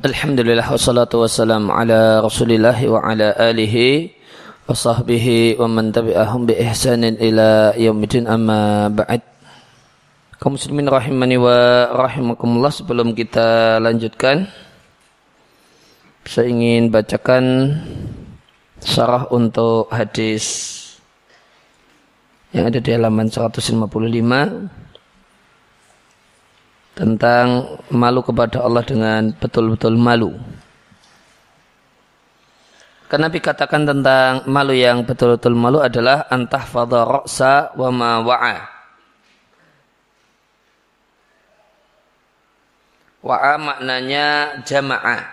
Alhamdulillah wassalatu wassalamu ala rasulillah wa ala alihi wa sahbihi wa man tabi'ahum bi ihsanin ila yaumidin amma ba'd. Kaum muslimin rahimani wa rahimakumullah sebelum kita lanjutkan saya ingin bacakan syarah untuk hadis yang ada di halaman 155 tentang malu kepada Allah dengan betul-betul malu. Karena Nabi katakan tentang malu yang betul-betul malu adalah antah ra'sa wa ma wa'a. Wa'a maknanya jama'ah.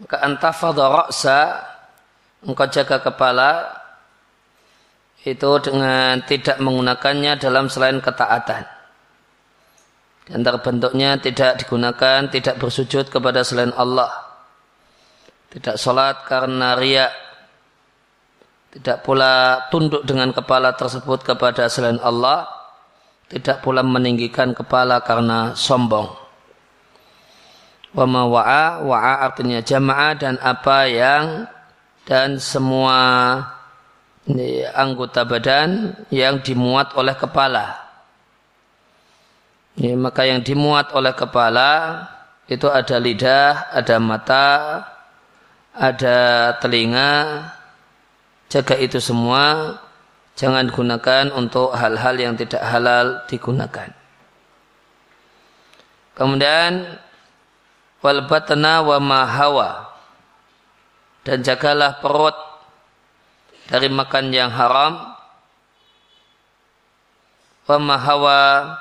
Maka antah ra'sa engkau jaga kepala itu dengan tidak menggunakannya dalam selain ketaatan. Antara bentuknya tidak digunakan, tidak bersujud kepada selain Allah. Tidak sholat karena riak. Tidak pula tunduk dengan kepala tersebut kepada selain Allah. Tidak pula meninggikan kepala karena sombong. Wa wa'a, wa'a artinya jamaah dan apa yang dan semua ini anggota badan yang dimuat oleh kepala. Ini, maka yang dimuat oleh kepala itu ada lidah, ada mata, ada telinga. Jaga itu semua. Jangan gunakan untuk hal-hal yang tidak halal digunakan. Kemudian wal batna wa mahawa dan jagalah perut dari makan yang haram. Pemahawa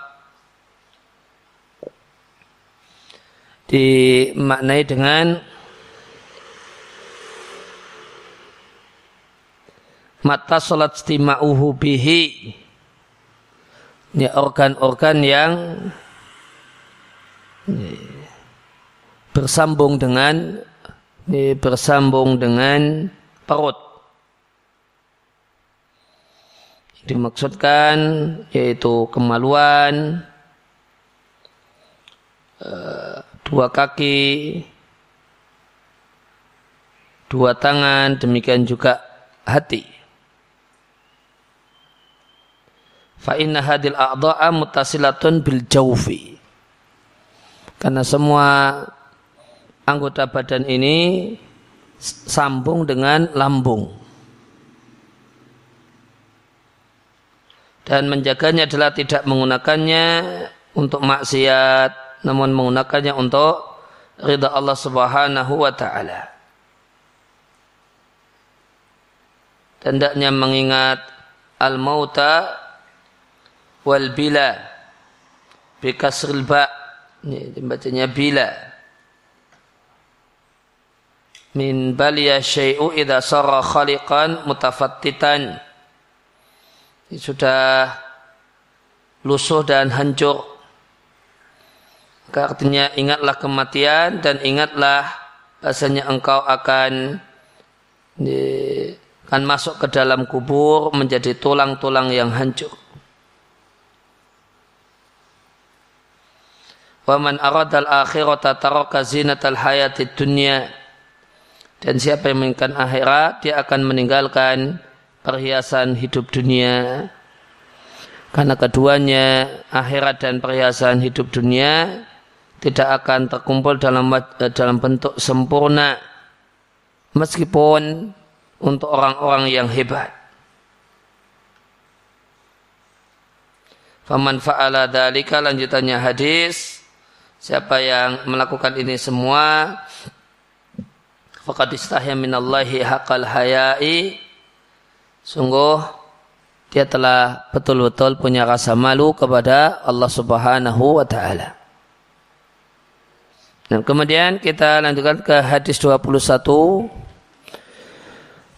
dimaknai dengan mata salat istima'uhu bihi. Ini organ-organ yang bersambung dengan bersambung dengan perut dimaksudkan yaitu kemaluan eh, dua kaki dua tangan demikian juga hati. Fa inna hadil a'dha'a muttasilatun bil jawfi. Karena semua anggota badan ini sambung dengan lambung dan menjaganya adalah tidak menggunakannya untuk maksiat namun menggunakannya untuk ridha Allah Subhanahu wa taala. Dan hendaknya mengingat al-mauta wal bila bi kasril ba ini dibacanya bila. Min baliya syai'u idza sarra khaliqan mutafattitan sudah lusuh dan hancur. Artinya ingatlah kematian dan ingatlah bahasanya engkau akan akan masuk ke dalam kubur menjadi tulang-tulang yang hancur. Waman aradal akhirata taraka zinatal hayati dunya. Dan siapa yang menginginkan akhirat, dia akan meninggalkan perhiasan hidup dunia. Karena keduanya akhirat dan perhiasan hidup dunia tidak akan terkumpul dalam dalam bentuk sempurna. Meskipun untuk orang-orang yang hebat. Faman fa'ala dalika lanjutannya hadis. Siapa yang melakukan ini semua faqad istahya minallahi haqqal haya'i Sungguh dia telah betul-betul punya rasa malu kepada Allah Subhanahu wa taala. Dan kemudian kita lanjutkan ke hadis 21.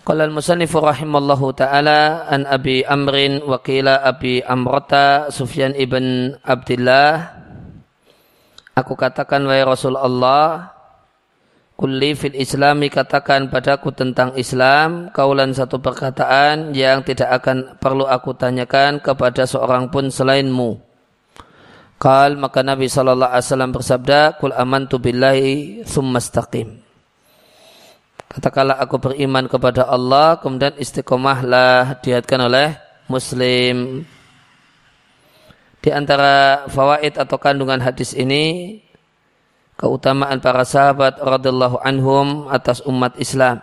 Qala al-musannifu rahimallahu taala an Abi Amrin wa qila Abi Amrata Sufyan ibn Abdullah Aku katakan wahai Rasulullah Kulli fil islami katakan padaku tentang Islam kaulan satu perkataan yang tidak akan perlu aku tanyakan kepada seorang pun selainmu Kal maka Nabi Shallallahu Alaihi Wasallam bersabda, Kul amantu billahi thumma istaqim. Katakanlah aku beriman kepada Allah, kemudian istiqomahlah dihatkan oleh Muslim. Di antara fawaid atau kandungan hadis ini, keutamaan para sahabat radhiallahu anhum atas umat Islam.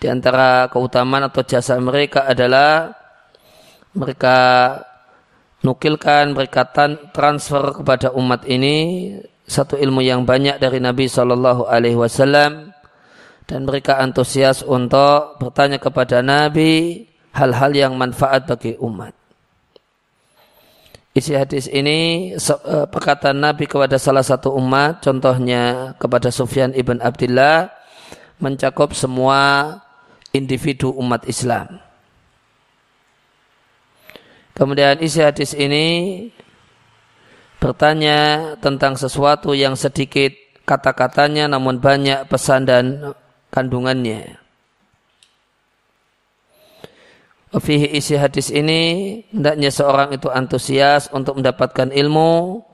Di antara keutamaan atau jasa mereka adalah mereka nukilkan mereka transfer kepada umat ini satu ilmu yang banyak dari Nabi Shallallahu Alaihi Wasallam dan mereka antusias untuk bertanya kepada Nabi hal-hal yang manfaat bagi umat. Isi hadis ini eh, perkataan Nabi kepada salah satu umat, contohnya kepada Sufyan ibn Abdullah, mencakup semua individu umat Islam. Kemudian isi hadis ini bertanya tentang sesuatu yang sedikit kata-katanya namun banyak pesan dan kandungannya. Fihi isi hadis ini hendaknya seorang itu antusias untuk mendapatkan ilmu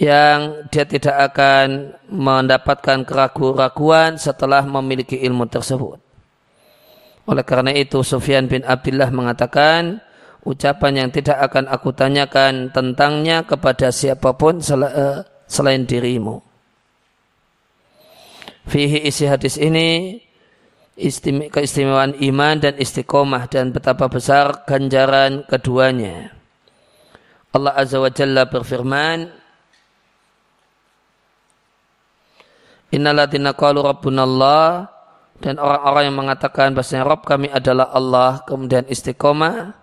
yang dia tidak akan mendapatkan keraguan-raguan setelah memiliki ilmu tersebut. Oleh karena itu Sufyan bin Abdullah mengatakan ucapan yang tidak akan aku tanyakan tentangnya kepada siapa pun eh, selain dirimu. Fihi isi hadis ini keistimewaan iman dan istiqomah dan betapa besar ganjaran keduanya. Allah Azza wa Jalla berfirman, Innaladina qalu rabbuna Allah dan orang-orang yang mengatakan bahasanya Rob kami adalah Allah kemudian istiqomah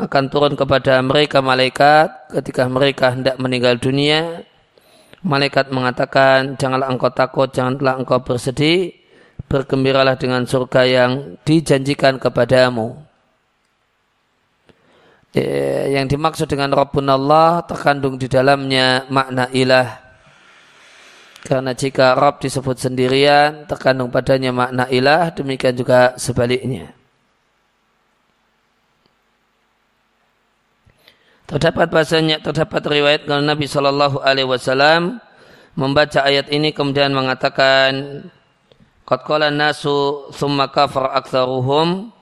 akan turun kepada mereka malaikat ketika mereka hendak meninggal dunia malaikat mengatakan janganlah engkau takut janganlah engkau bersedih bergembiralah dengan surga yang dijanjikan kepadamu eh, yang dimaksud dengan Rabbun Allah terkandung di dalamnya makna ilah karena jika Rob disebut sendirian, terkandung padanya makna ilah, demikian juga sebaliknya. Terdapat bahasanya, terdapat riwayat kalau Nabi Shallallahu Alaihi Wasallam membaca ayat ini kemudian mengatakan, Qad qala nasu thumma kafar aktsaruhum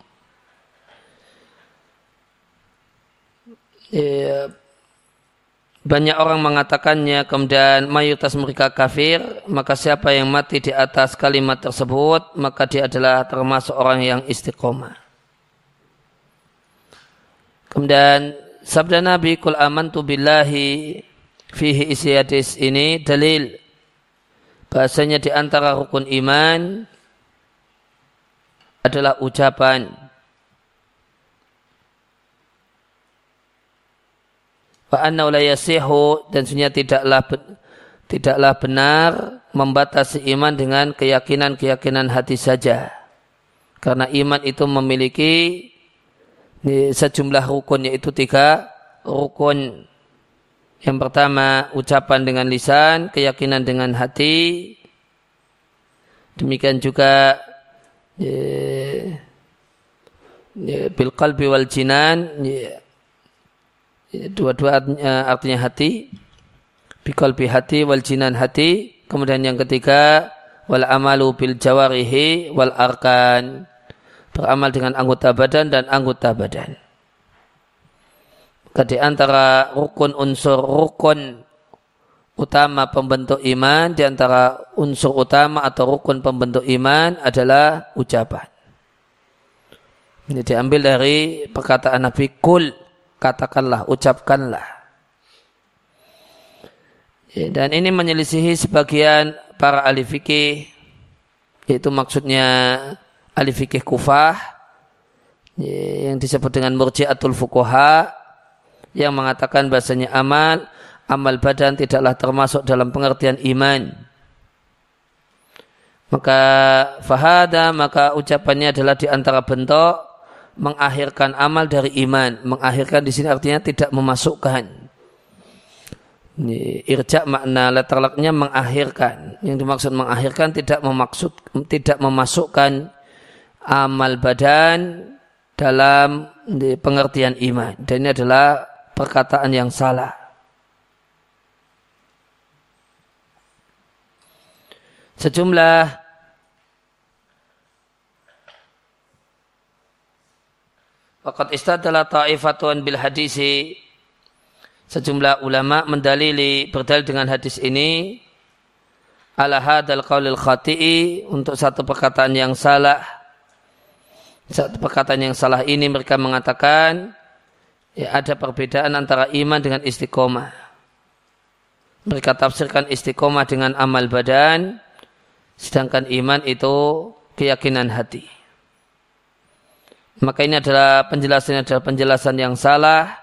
ya, banyak orang mengatakannya kemudian mayoritas mereka kafir maka siapa yang mati di atas kalimat tersebut maka dia adalah termasuk orang yang istiqomah. Kemudian sabda Nabi kul amantu billahi fihi isi hadis ini dalil bahasanya di antara rukun iman adalah ucapan Wa anna la yasihu dan sunya tidaklah tidaklah benar membatasi iman dengan keyakinan-keyakinan hati saja. Karena iman itu memiliki sejumlah rukun yaitu tiga rukun. Yang pertama ucapan dengan lisan, keyakinan dengan hati. Demikian juga bil qalbi wal jinan dua-dua artinya hati. Bikol hati wal jinan hati. Kemudian yang ketiga wal amalu bil jawarihi wal arkan. Beramal dengan anggota badan dan anggota badan di antara rukun unsur rukun utama pembentuk iman di antara unsur utama atau rukun pembentuk iman adalah ucapan. Ini diambil dari perkataan Nabi kul katakanlah, ucapkanlah. Ya, dan ini menyelisihi sebagian para ahli fikih, yaitu maksudnya ahli fikih kufah, ya, yang disebut dengan murjiatul fukoha, yang mengatakan bahasanya amal, amal badan tidaklah termasuk dalam pengertian iman. Maka fahada, maka ucapannya adalah di antara bentuk mengakhirkan amal dari iman. Mengakhirkan di sini artinya tidak memasukkan. Irja makna letterlaknya mengakhirkan. Yang dimaksud mengakhirkan tidak memaksud tidak memasukkan amal badan dalam pengertian iman. Dan ini adalah perkataan yang salah. Sejumlah Fakat istadalah ta'ifatun bil hadisi. Sejumlah ulama mendalili berdalil dengan hadis ini. Ala hadal qaulil khati'i untuk satu perkataan yang salah. Satu perkataan yang salah ini mereka mengatakan ya ada perbedaan antara iman dengan istiqomah mereka tafsirkan istiqomah dengan amal badan sedangkan iman itu keyakinan hati maka ini adalah penjelasan adalah penjelasan yang salah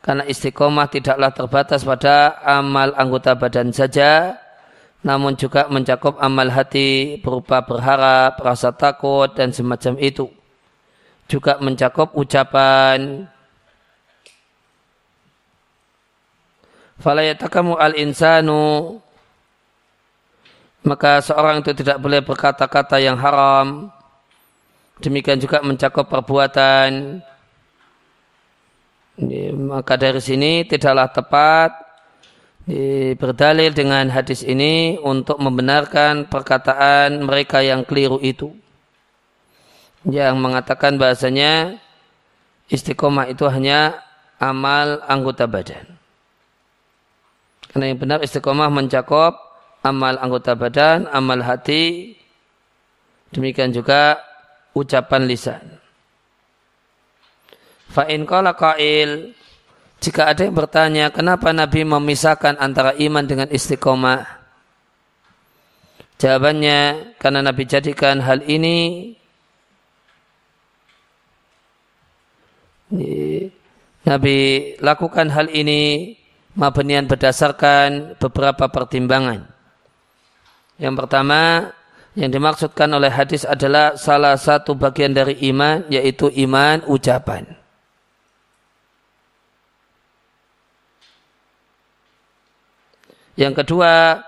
karena istiqomah tidaklah terbatas pada amal anggota badan saja namun juga mencakup amal hati berupa berharap, rasa takut dan semacam itu. Juga mencakup ucapan Falayatakamu al-insanu. Maka seorang itu tidak boleh berkata-kata yang haram. Demikian juga mencakup perbuatan. Maka dari sini tidaklah tepat berdalil dengan hadis ini untuk membenarkan perkataan mereka yang keliru itu. Yang mengatakan bahasanya istiqomah itu hanya amal anggota badan karena yang benar istiqomah mencakup amal anggota badan, amal hati. Demikian juga ucapan lisan. Fa'in qala qail jika ada yang bertanya kenapa Nabi memisahkan antara iman dengan istiqomah? Jawabannya karena Nabi jadikan hal ini Nabi lakukan hal ini mabnian berdasarkan beberapa pertimbangan. Yang pertama, yang dimaksudkan oleh hadis adalah salah satu bagian dari iman, yaitu iman ucapan. Yang kedua,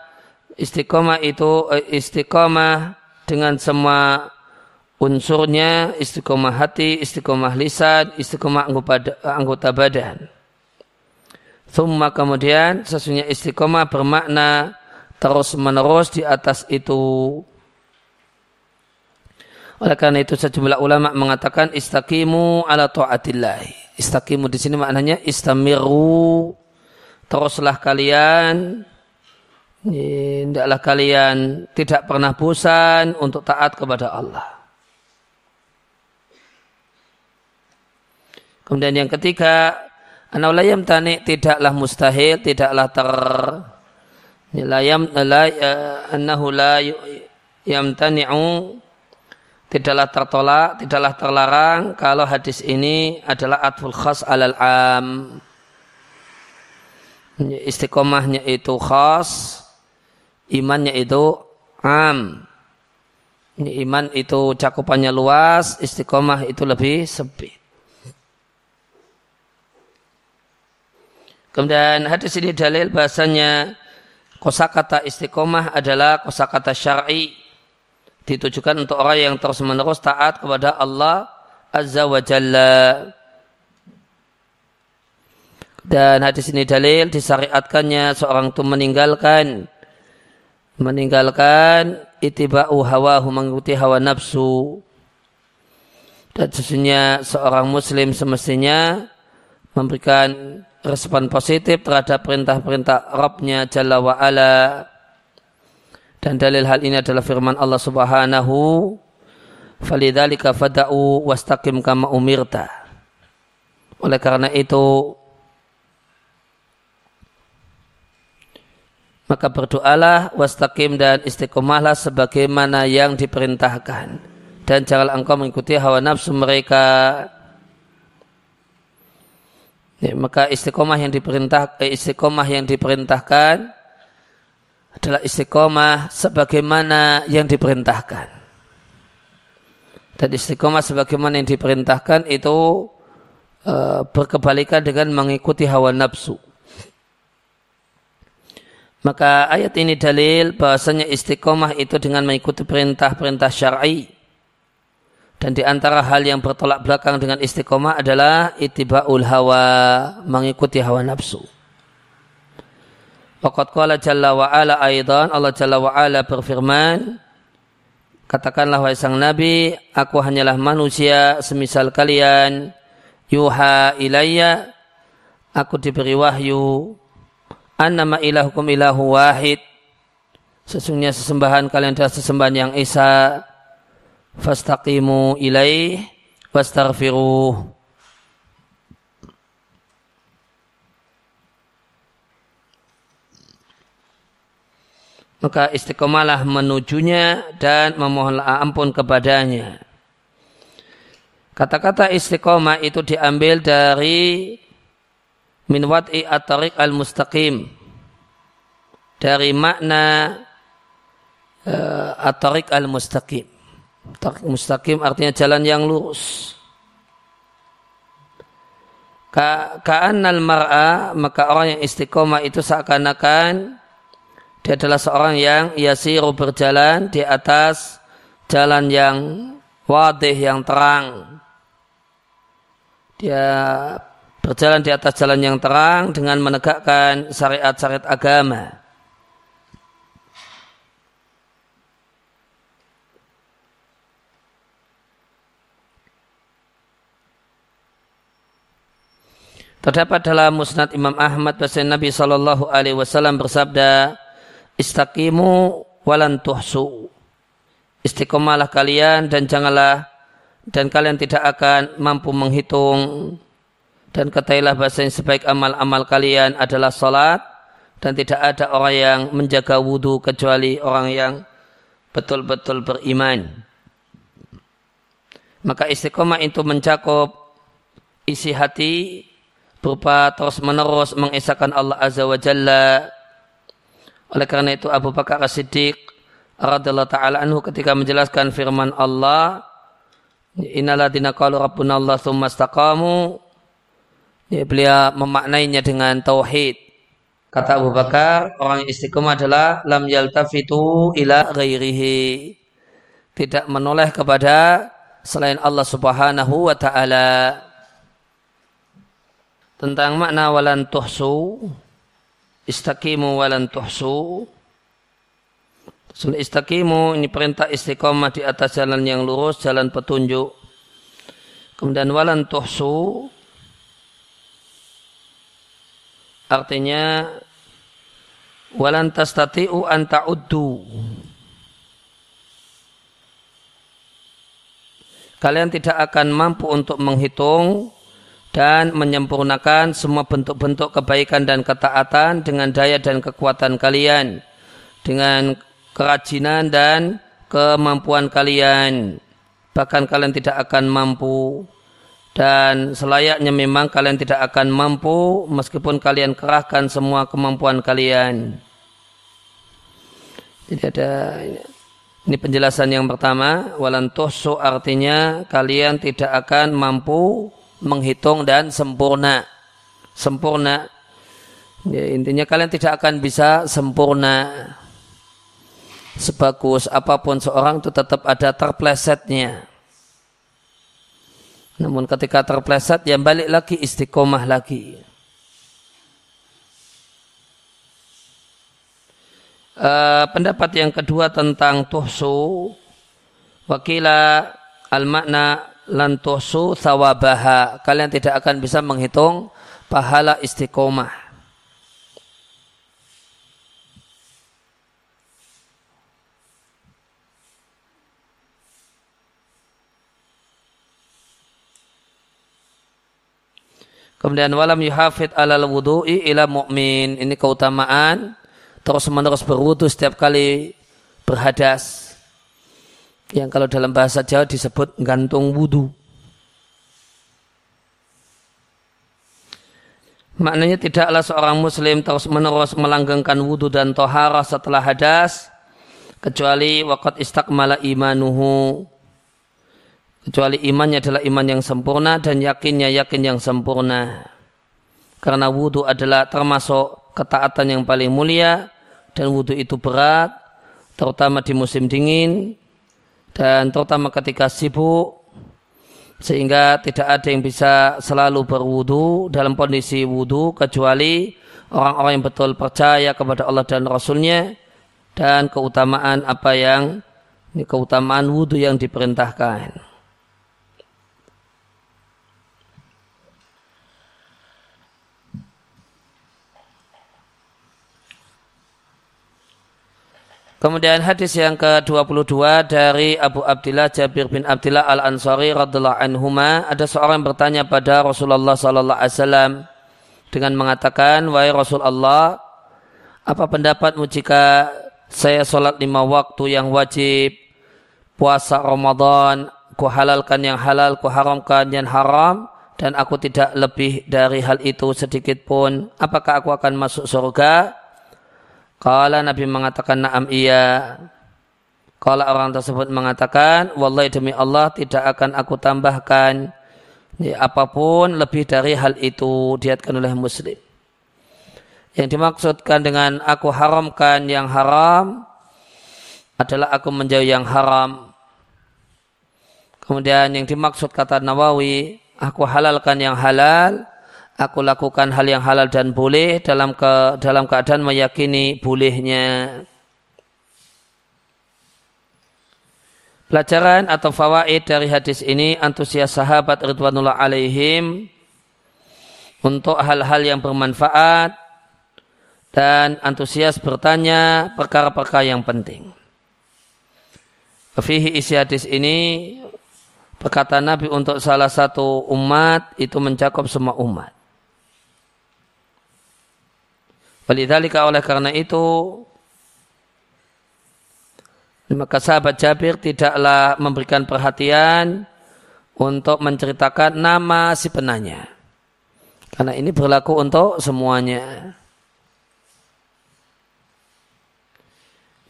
istiqomah itu eh, istiqomah dengan semua unsurnya, istiqomah hati, istiqomah lisan, istiqomah anggota badan. Thumma kemudian sesungguhnya istiqomah bermakna terus menerus di atas itu. Oleh karena itu sejumlah ulama mengatakan istaqimu ala ta'atillah. Istaqimu di sini maknanya istamiru. Teruslah kalian Tidaklah kalian tidak pernah bosan untuk taat kepada Allah. Kemudian yang ketiga, anaulayam tani tidaklah mustahil, tidaklah ter layam la annahu la yamtani'u tidaklah tertolak, tidaklah terlarang kalau hadis ini adalah atful khas alal am. Istiqomahnya itu khas imannya itu am. Iman itu cakupannya luas, istiqomah itu lebih sempit. Kemudian hadis ini dalil bahasanya kosakata istiqomah adalah kosakata syar'i ditujukan untuk orang yang terus menerus taat kepada Allah Azza wa Jalla. Dan hadis ini dalil disyariatkannya seorang itu meninggalkan meninggalkan itiba'u hawahu mengikuti hawa nafsu dan sesungguhnya seorang muslim semestinya memberikan respon positif terhadap perintah-perintah Rabbnya Jalla wa'ala dan dalil hal ini adalah firman Allah subhanahu falidhalika fada'u wastaqim kama umirta. Oleh karena itu maka berdoalah wastaqim dan istiqomahlah sebagaimana yang diperintahkan. Dan janganlah engkau mengikuti hawa nafsu mereka ya, maka istiqomah yang diperintah eh, istiqomah yang diperintahkan adalah istiqomah sebagaimana yang diperintahkan. Dan istiqomah sebagaimana yang diperintahkan itu uh, berkebalikan dengan mengikuti hawa nafsu. Maka ayat ini dalil bahasanya istiqomah itu dengan mengikuti perintah-perintah syar'i Dan di antara hal yang bertolak belakang dengan istiqomah adalah itiba'ul hawa, mengikuti hawa nafsu. Waqad qala jalla wa ala aidan, Allah jalla wa ala berfirman, Katakanlah wahai sang Nabi, aku hanyalah manusia semisal kalian, yuha ilayya, aku diberi wahyu, annama ilahukum ilahu wahid, sesungguhnya sesembahan kalian adalah sesembahan yang esa, fastaqimu ilaih wastaghfiruh maka istiqomalah menujunya dan memohonlah ampun kepadanya. Kata-kata istiqomah itu diambil dari min wat'i at-tariq al-mustaqim. Dari makna uh, at-tariq al-mustaqim. Mustaqim artinya jalan yang lurus. Ka ka'annal mar'a maka orang yang istiqomah itu seakan-akan dia adalah seorang yang yasiru berjalan di atas jalan yang wadih yang terang. Dia berjalan di atas jalan yang terang dengan menegakkan syariat-syariat agama. Terdapat dalam Musnad Imam Ahmad bahasa Nabi Shallallahu Alaihi Wasallam bersabda, istaqimu walan tuhsu. Istiqomalah kalian dan janganlah dan kalian tidak akan mampu menghitung dan ketahuilah bahasa yang sebaik amal-amal kalian adalah salat dan tidak ada orang yang menjaga wudhu kecuali orang yang betul-betul beriman. Maka istiqomah itu mencakup isi hati, berupa terus menerus mengesahkan Allah Azza wa Jalla. Oleh karena itu Abu Bakar As-Siddiq radhiyallahu taala anhu ketika menjelaskan firman Allah Innaladina qalu rabbuna Allah thumma istaqamu ya, beliau memaknainya dengan tauhid. Kata Abu Bakar, orang yang istiqomah adalah lam yaltafitu ila ghairihi. Tidak menoleh kepada selain Allah Subhanahu wa taala tentang makna walan tuhsu istaqimu walan tuhsu Sunnah istaqimu ini perintah istiqomah di atas jalan yang lurus, jalan petunjuk. Kemudian walan tuhsu artinya walan tastati'u an ta'uddu. Kalian tidak akan mampu untuk menghitung dan menyempurnakan semua bentuk-bentuk kebaikan dan ketaatan dengan daya dan kekuatan kalian, dengan kerajinan dan kemampuan kalian. Bahkan kalian tidak akan mampu dan selayaknya memang kalian tidak akan mampu meskipun kalian kerahkan semua kemampuan kalian. Jadi ada ini penjelasan yang pertama, walan tuhsu artinya kalian tidak akan mampu menghitung dan sempurna. Sempurna. Ya, intinya kalian tidak akan bisa sempurna. Sebagus apa pun seorang itu tetap ada terplesetnya. Namun ketika terpleset ya balik lagi istiqomah lagi. Uh, pendapat yang kedua tentang tuhsu wakila al-makna lantusu sawabaha. Kalian tidak akan bisa menghitung pahala istiqomah. Kemudian walam yuhafid alal wudu'i ila mu'min. Ini keutamaan terus menerus berwudu setiap kali berhadas yang kalau dalam bahasa Jawa disebut gantung wudhu. Maknanya tidaklah seorang muslim terus menerus melanggengkan wudhu dan tohara setelah hadas kecuali wakat istakmala imanuhu. Kecuali imannya adalah iman yang sempurna dan yakinnya yakin yang sempurna. Karena wudhu adalah termasuk ketaatan yang paling mulia dan wudhu itu berat terutama di musim dingin dan terutama ketika sibuk sehingga tidak ada yang bisa selalu berwudu dalam kondisi wudu kecuali orang-orang yang betul percaya kepada Allah dan Rasulnya dan keutamaan apa yang keutamaan wudu yang diperintahkan. Kemudian hadis yang ke-22 dari Abu Abdillah Jabir bin Abdillah Al-Ansari radhiallahu anhuma ada seorang yang bertanya pada Rasulullah sallallahu alaihi wasallam dengan mengatakan wahai Rasulullah apa pendapatmu jika saya sholat lima waktu yang wajib puasa Ramadan ku halalkan yang halal ku haramkan yang haram dan aku tidak lebih dari hal itu sedikit pun? Apakah aku akan masuk surga Kala Nabi mengatakan naam iya. Kala orang tersebut mengatakan, Wallahi demi Allah tidak akan aku tambahkan ya, apa pun lebih dari hal itu diatkan oleh muslim. Yang dimaksudkan dengan aku haramkan yang haram adalah aku menjauhi yang haram. Kemudian yang dimaksud kata Nawawi, aku halalkan yang halal aku lakukan hal yang halal dan boleh dalam ke, dalam keadaan meyakini bolehnya. Pelajaran atau fawaid dari hadis ini antusias sahabat Ridwanullah alaihim untuk hal-hal yang bermanfaat dan antusias bertanya perkara-perkara yang penting. Fihi isi hadis ini perkataan Nabi untuk salah satu umat itu mencakup semua umat. Walidhalika oleh karena itu maka sahabat Jabir tidaklah memberikan perhatian untuk menceritakan nama si penanya. Karena ini berlaku untuk semuanya.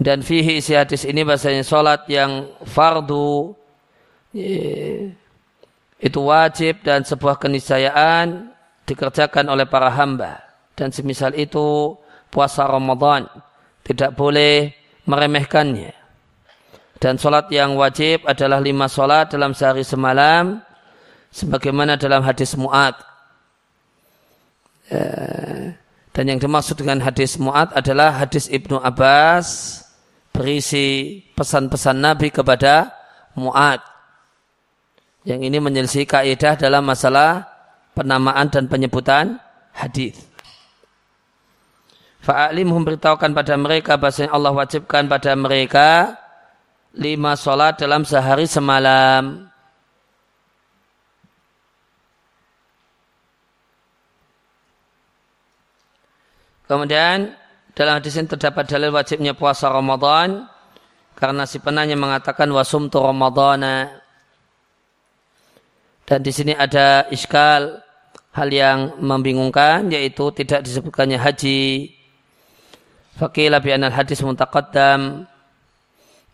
Dan fihi isi hadis ini bahasanya sholat yang fardu itu wajib dan sebuah keniscayaan dikerjakan oleh para hamba dan semisal itu puasa Ramadan tidak boleh meremehkannya. Dan sholat yang wajib adalah lima sholat dalam sehari semalam sebagaimana dalam hadis Mu'ad. Eh, dan yang dimaksud dengan hadis Mu'ad adalah hadis Ibnu Abbas berisi pesan-pesan Nabi kepada Mu'ad. Yang ini menyelisih kaidah dalam masalah penamaan dan penyebutan hadis. Fa'alimhum beritahukan pada mereka bahasanya Allah wajibkan pada mereka lima sholat dalam sehari semalam. Kemudian dalam hadis ini terdapat dalil wajibnya puasa Ramadan karena si penanya mengatakan wasumtu Ramadana. Dan di sini ada iskal hal yang membingungkan yaitu tidak disebutkannya haji Fakila anal hadis muntaqaddam.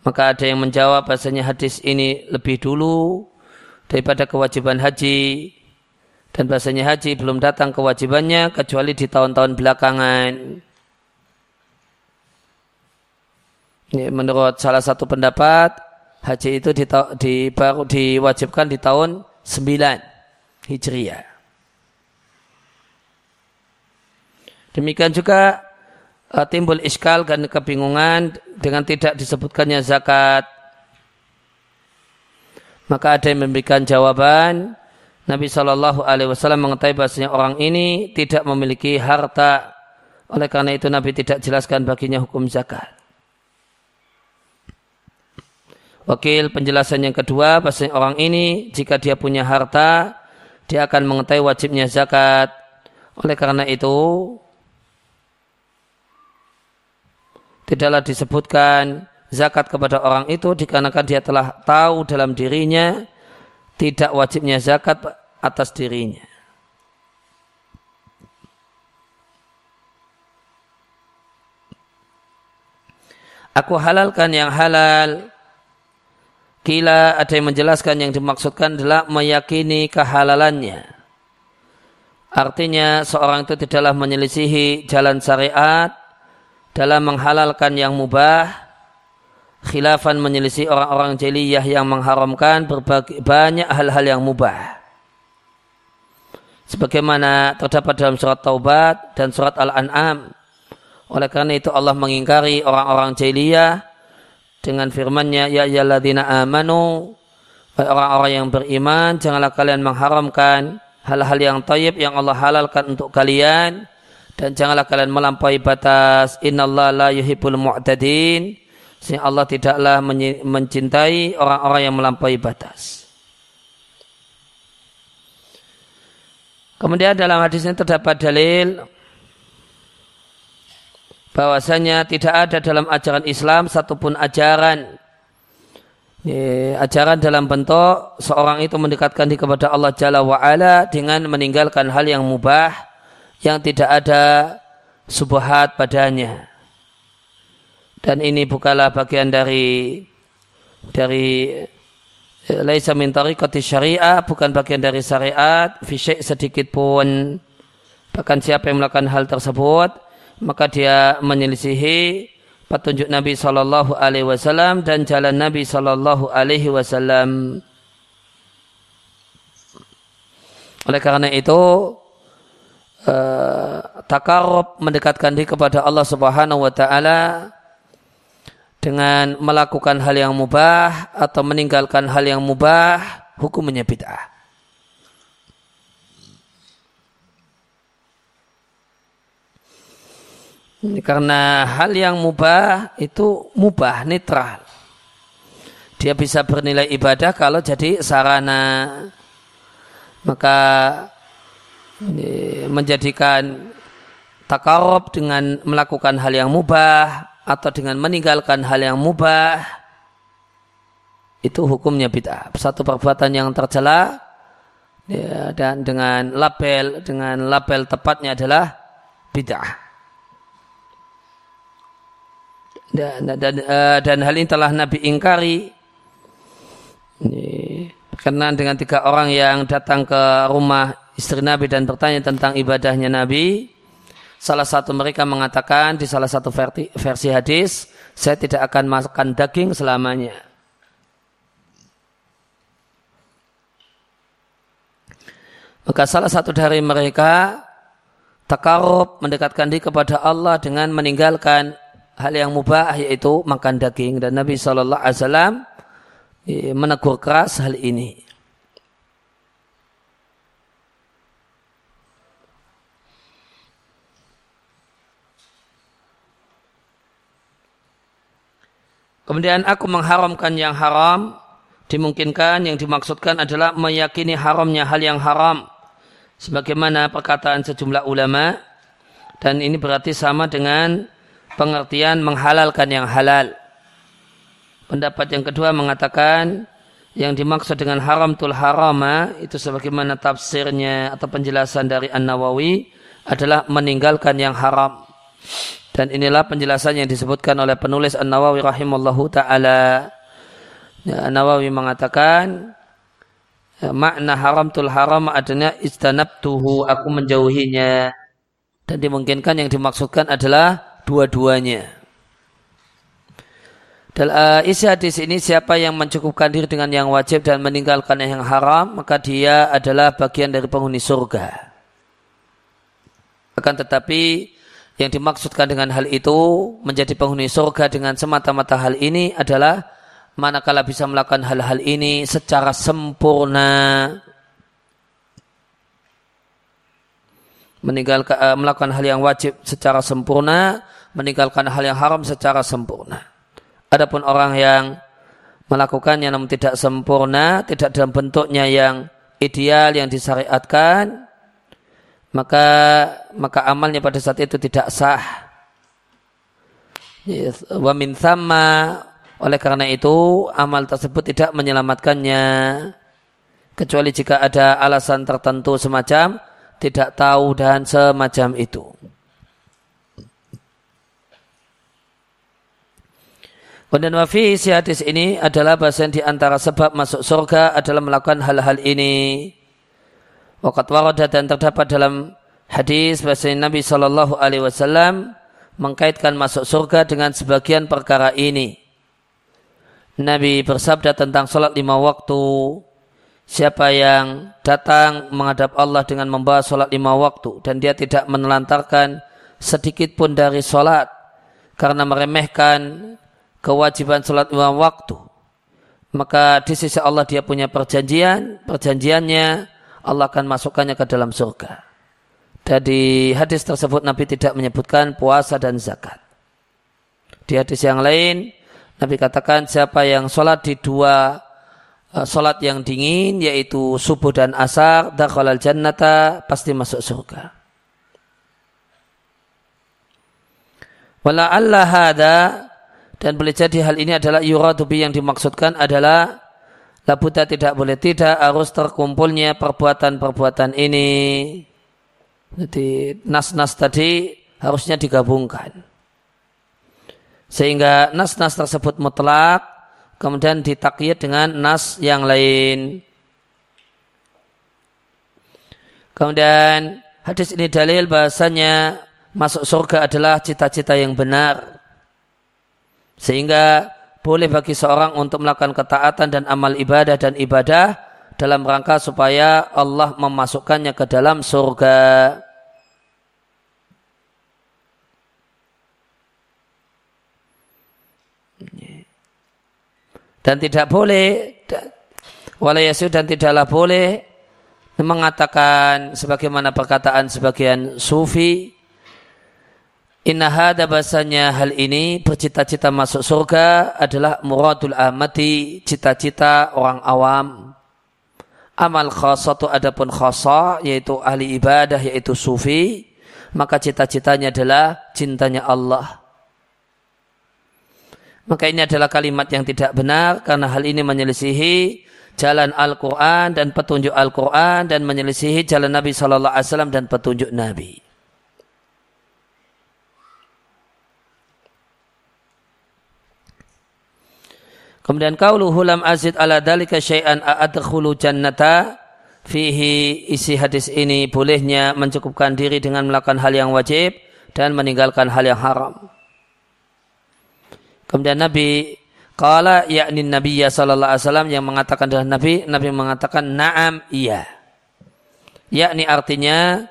Maka ada yang menjawab bahasanya hadis ini lebih dulu daripada kewajiban haji. Dan bahasanya haji belum datang kewajibannya kecuali di tahun-tahun belakangan. Ini menurut salah satu pendapat, haji itu di, di, baru diwajibkan di tahun 9 Hijriah. Demikian juga uh, timbul iskal dan kebingungan dengan tidak disebutkannya zakat. Maka ada yang memberikan jawaban. Nabi Shallallahu Alaihi Wasallam mengetahui bahasanya orang ini tidak memiliki harta. Oleh karena itu Nabi tidak jelaskan baginya hukum zakat. Wakil penjelasan yang kedua, bahasanya orang ini jika dia punya harta, dia akan mengetahui wajibnya zakat. Oleh karena itu, tidaklah disebutkan zakat kepada orang itu dikarenakan dia telah tahu dalam dirinya tidak wajibnya zakat atas dirinya. Aku halalkan yang halal. Kila ada yang menjelaskan yang dimaksudkan adalah meyakini kehalalannya. Artinya seorang itu tidaklah menyelisihi jalan syariat dalam menghalalkan yang mubah khilafan menyelisih orang-orang jahiliyah yang mengharamkan berbagai banyak hal-hal yang mubah. Sebagaimana terdapat dalam surat Taubat dan surat Al-An'am. Oleh karena itu Allah mengingkari orang-orang jahiliyah dengan firman-Nya ya ayyuhalladzina amanu orang-orang yang beriman janganlah kalian mengharamkan hal-hal yang tayyib yang Allah halalkan untuk kalian dan janganlah kalian melampaui batas innallaha la yuhibbul mu'tadin. Sehingga Allah tidaklah mencintai orang-orang yang melampaui batas. Kemudian dalam hadis ini terdapat dalil bahwasanya tidak ada dalam ajaran Islam satupun ajaran. Ajaran dalam bentuk seorang itu mendekatkan diri kepada Allah Jalla wa ala dengan meninggalkan hal yang mubah yang tidak ada subhat padanya dan ini bukanlah bagian dari dari eh, laisa min tariqati syariah bukan bagian dari syariat fisik sedikit pun bahkan siapa yang melakukan hal tersebut maka dia menyelisihi petunjuk Nabi Shallallahu Alaihi Wasallam dan jalan Nabi Shallallahu Alaihi Wasallam. Oleh karena itu, uh, takarub mendekatkan diri kepada Allah Subhanahu Wa Taala dengan melakukan hal yang mubah atau meninggalkan hal yang mubah hukumnya bid'ah. Karena hal yang mubah itu mubah netral. Dia bisa bernilai ibadah kalau jadi sarana. Maka menjadikan takarub dengan melakukan hal yang mubah atau dengan meninggalkan hal yang mubah itu hukumnya bid'ah. Satu perbuatan yang tercela ya, dan dengan label dengan label tepatnya adalah bid'ah. Dan, dan, uh, dan hal ini telah Nabi ingkari ini, karena dengan tiga orang yang datang ke rumah istri Nabi dan bertanya tentang ibadahnya Nabi, Salah satu mereka mengatakan di salah satu versi, hadis, saya tidak akan makan daging selamanya. Maka salah satu dari mereka takarub mendekatkan diri kepada Allah dengan meninggalkan hal yang mubah yaitu makan daging dan Nabi Shallallahu Alaihi Wasallam eh, menegur keras hal ini. Kemudian aku mengharamkan yang haram, dimungkinkan yang dimaksudkan adalah meyakini haramnya hal yang haram. Sebagaimana perkataan sejumlah ulama, dan ini berarti sama dengan pengertian menghalalkan yang halal. Pendapat yang kedua mengatakan yang dimaksud dengan haram tul harama itu sebagaimana tafsirnya atau penjelasan dari An-Nawawi adalah meninggalkan yang haram. Dan inilah penjelasan yang disebutkan oleh penulis An-Nawawi rahimallahu taala. Ya, An-Nawawi mengatakan ya, makna haram tul haram adanya tuhu aku menjauhinya dan dimungkinkan yang dimaksudkan adalah dua-duanya. Dalam uh, isi hadis ini siapa yang mencukupkan diri dengan yang wajib dan meninggalkan yang haram maka dia adalah bagian dari penghuni surga. Akan tetapi yang dimaksudkan dengan hal itu menjadi penghuni surga dengan semata-mata hal ini adalah manakala bisa melakukan hal-hal ini secara sempurna. Meninggalkan uh, melakukan hal yang wajib secara sempurna meninggalkan hal yang haram secara sempurna. Adapun orang yang melakukannya namun tidak sempurna tidak dalam bentuknya yang ideal yang disyariatkan maka maka amalnya pada saat itu tidak sah. Wa min sama oleh karena itu amal tersebut tidak menyelamatkannya kecuali jika ada alasan tertentu semacam tidak tahu dan semacam itu. Kemudian wafi isi hadis ini adalah bahasan di antara sebab masuk surga adalah melakukan hal-hal ini. Waqat warada dan terdapat dalam hadis bahasa Nabi Shallallahu Alaihi Wasallam mengkaitkan masuk surga dengan sebagian perkara ini. Nabi bersabda tentang sholat lima waktu. Siapa yang datang menghadap Allah dengan membawa sholat lima waktu dan dia tidak menelantarkan sedikit pun dari sholat karena meremehkan kewajiban sholat lima waktu. Maka di sisi Allah dia punya perjanjian, perjanjiannya Allah akan masukkannya ke dalam surga. Dari hadis tersebut Nabi tidak menyebutkan puasa dan zakat. Di hadis yang lain Nabi katakan siapa yang sholat di dua uh, sholat yang dingin yaitu subuh dan asar dakhalal jannata pasti masuk surga. Wala Allah hada dan boleh jadi hal ini adalah yuradubi yang dimaksudkan adalah labuta tidak boleh tidak harus terkumpulnya perbuatan-perbuatan ini jadi nas-nas tadi harusnya digabungkan. Sehingga nas-nas tersebut mutlak kemudian ditakyid dengan nas yang lain. Kemudian hadis ini dalil bahasanya masuk surga adalah cita-cita yang benar. Sehingga boleh bagi seorang untuk melakukan ketaatan dan amal ibadah dan ibadah dalam rangka supaya Allah memasukkannya ke dalam surga. Dan tidak boleh walayasu dan tidaklah boleh mengatakan sebagaimana perkataan sebagian sufi Inna bahasanya hal ini bercita-cita masuk surga adalah muradul amati, cita-cita orang awam amal khasatu adapun khasa yaitu ahli ibadah yaitu sufi maka cita-citanya adalah cintanya Allah maka ini adalah kalimat yang tidak benar karena hal ini menyelisihi jalan Al-Quran dan petunjuk Al-Quran dan menyelisihi jalan Nabi Sallallahu Alaihi Wasallam dan petunjuk Nabi. Kemudian kauluhu lam azid ala dalika syai'an a'adkhulu jannata fihi isi hadis ini bolehnya mencukupkan diri dengan melakukan hal yang wajib dan meninggalkan hal yang haram. Kemudian Nabi Kala yakni Nabi ya sallallahu alaihi wasallam yang mengatakan adalah Nabi, Nabi mengatakan na'am iya. Yakni artinya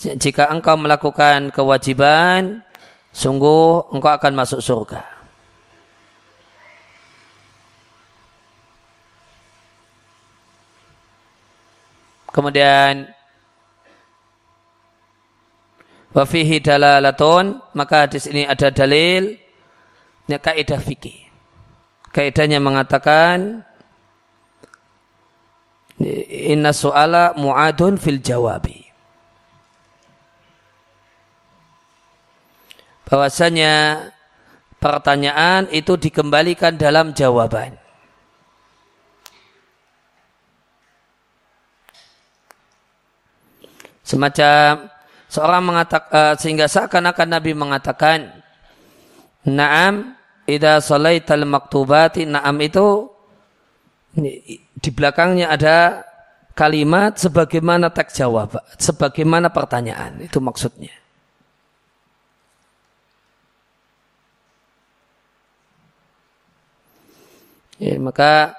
jika engkau melakukan kewajiban, sungguh engkau akan masuk surga. Kemudian wafihi dalalatun maka hadis ini ada dalil ya kaidah fikih. Kaidahnya mengatakan inna su'ala mu'adun fil jawabi. Bahwasanya pertanyaan itu dikembalikan dalam jawaban. Semacam seorang mengatakan uh, sehingga seakan-akan Nabi mengatakan Naam idza salaital maktubati Naam itu di belakangnya ada kalimat sebagaimana teks jawab, sebagaimana pertanyaan. Itu maksudnya. Ya, maka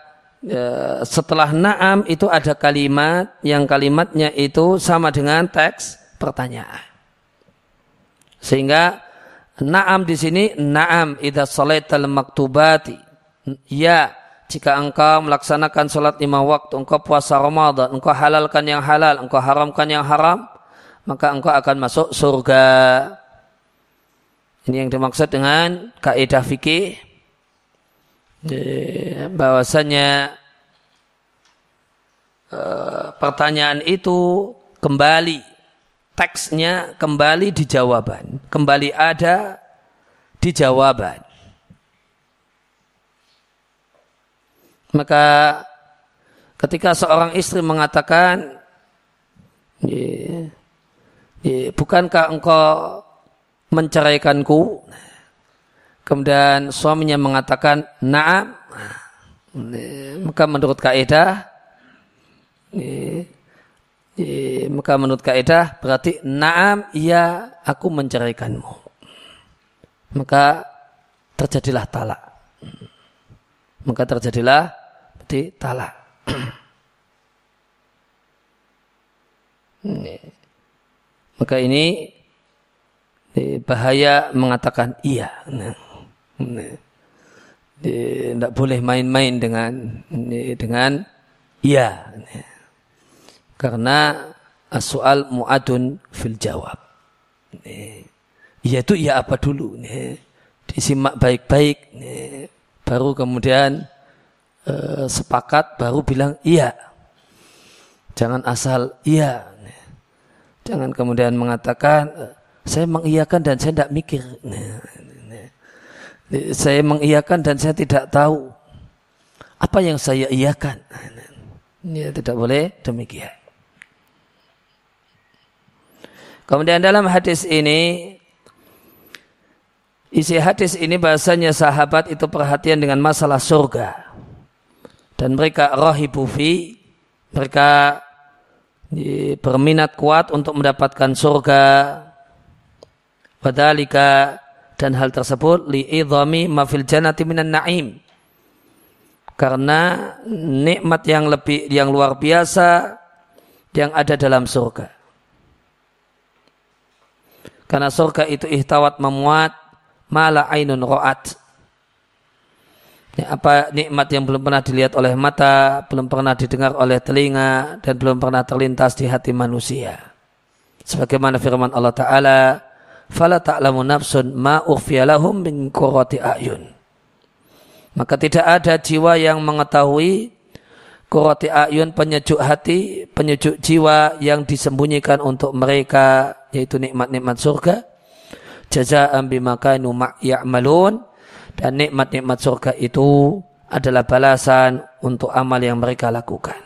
setelah naam itu ada kalimat yang kalimatnya itu sama dengan teks pertanyaan. Sehingga naam di sini naam idza salaital maktubati. Ya, jika engkau melaksanakan salat lima waktu, engkau puasa Ramadan, engkau halalkan yang halal, engkau haramkan yang haram, maka engkau akan masuk surga. Ini yang dimaksud dengan kaidah fikih bahwasanya uh, pertanyaan itu kembali teksnya kembali di jawaban kembali ada di jawaban. Maka ketika seorang istri mengatakan bukankah engkau menceraikanku kemudian suaminya mengatakan na'am maka menurut kaidah maka menurut kaidah berarti na'am iya aku menceraikanmu maka terjadilah talak maka terjadilah berarti talak. maka ini bahaya mengatakan iya. Nah, tidak boleh main-main dengan dengan iya. Karena soal muadun fil jawab. Iya itu iya apa dulu? Disimak baik-baik. Baru kemudian eh, sepakat baru bilang iya. Jangan asal iya. Jangan kemudian mengatakan eh, saya mengiyakan dan saya tidak mikir. Saya mengiyakan dan saya tidak tahu apa yang saya iyakan. Ya, tidak boleh demikian. Kemudian dalam hadis ini isi hadis ini bahasanya sahabat itu perhatian dengan masalah surga. Dan mereka fi mereka berminat kuat untuk mendapatkan surga. Wadalika dan hal tersebut li'idhami mafil janati minan na'im. Karena nikmat yang lebih yang luar biasa yang ada dalam surga. Karena surga itu ihtawat memuat mala ainun ro'at. Ya, apa nikmat yang belum pernah dilihat oleh mata, belum pernah didengar oleh telinga, dan belum pernah terlintas di hati manusia. Sebagaimana firman Allah Ta'ala, Fala ta'lamu nafsun ma ukhfiyalahum min qurrati a'yun. Maka tidak ada jiwa yang mengetahui Qurati ayun penyejuk hati, penyejuk jiwa yang disembunyikan untuk mereka yaitu nikmat-nikmat surga. Jaza'an bima kanu ya'malun dan nikmat-nikmat surga itu adalah balasan untuk amal yang mereka lakukan.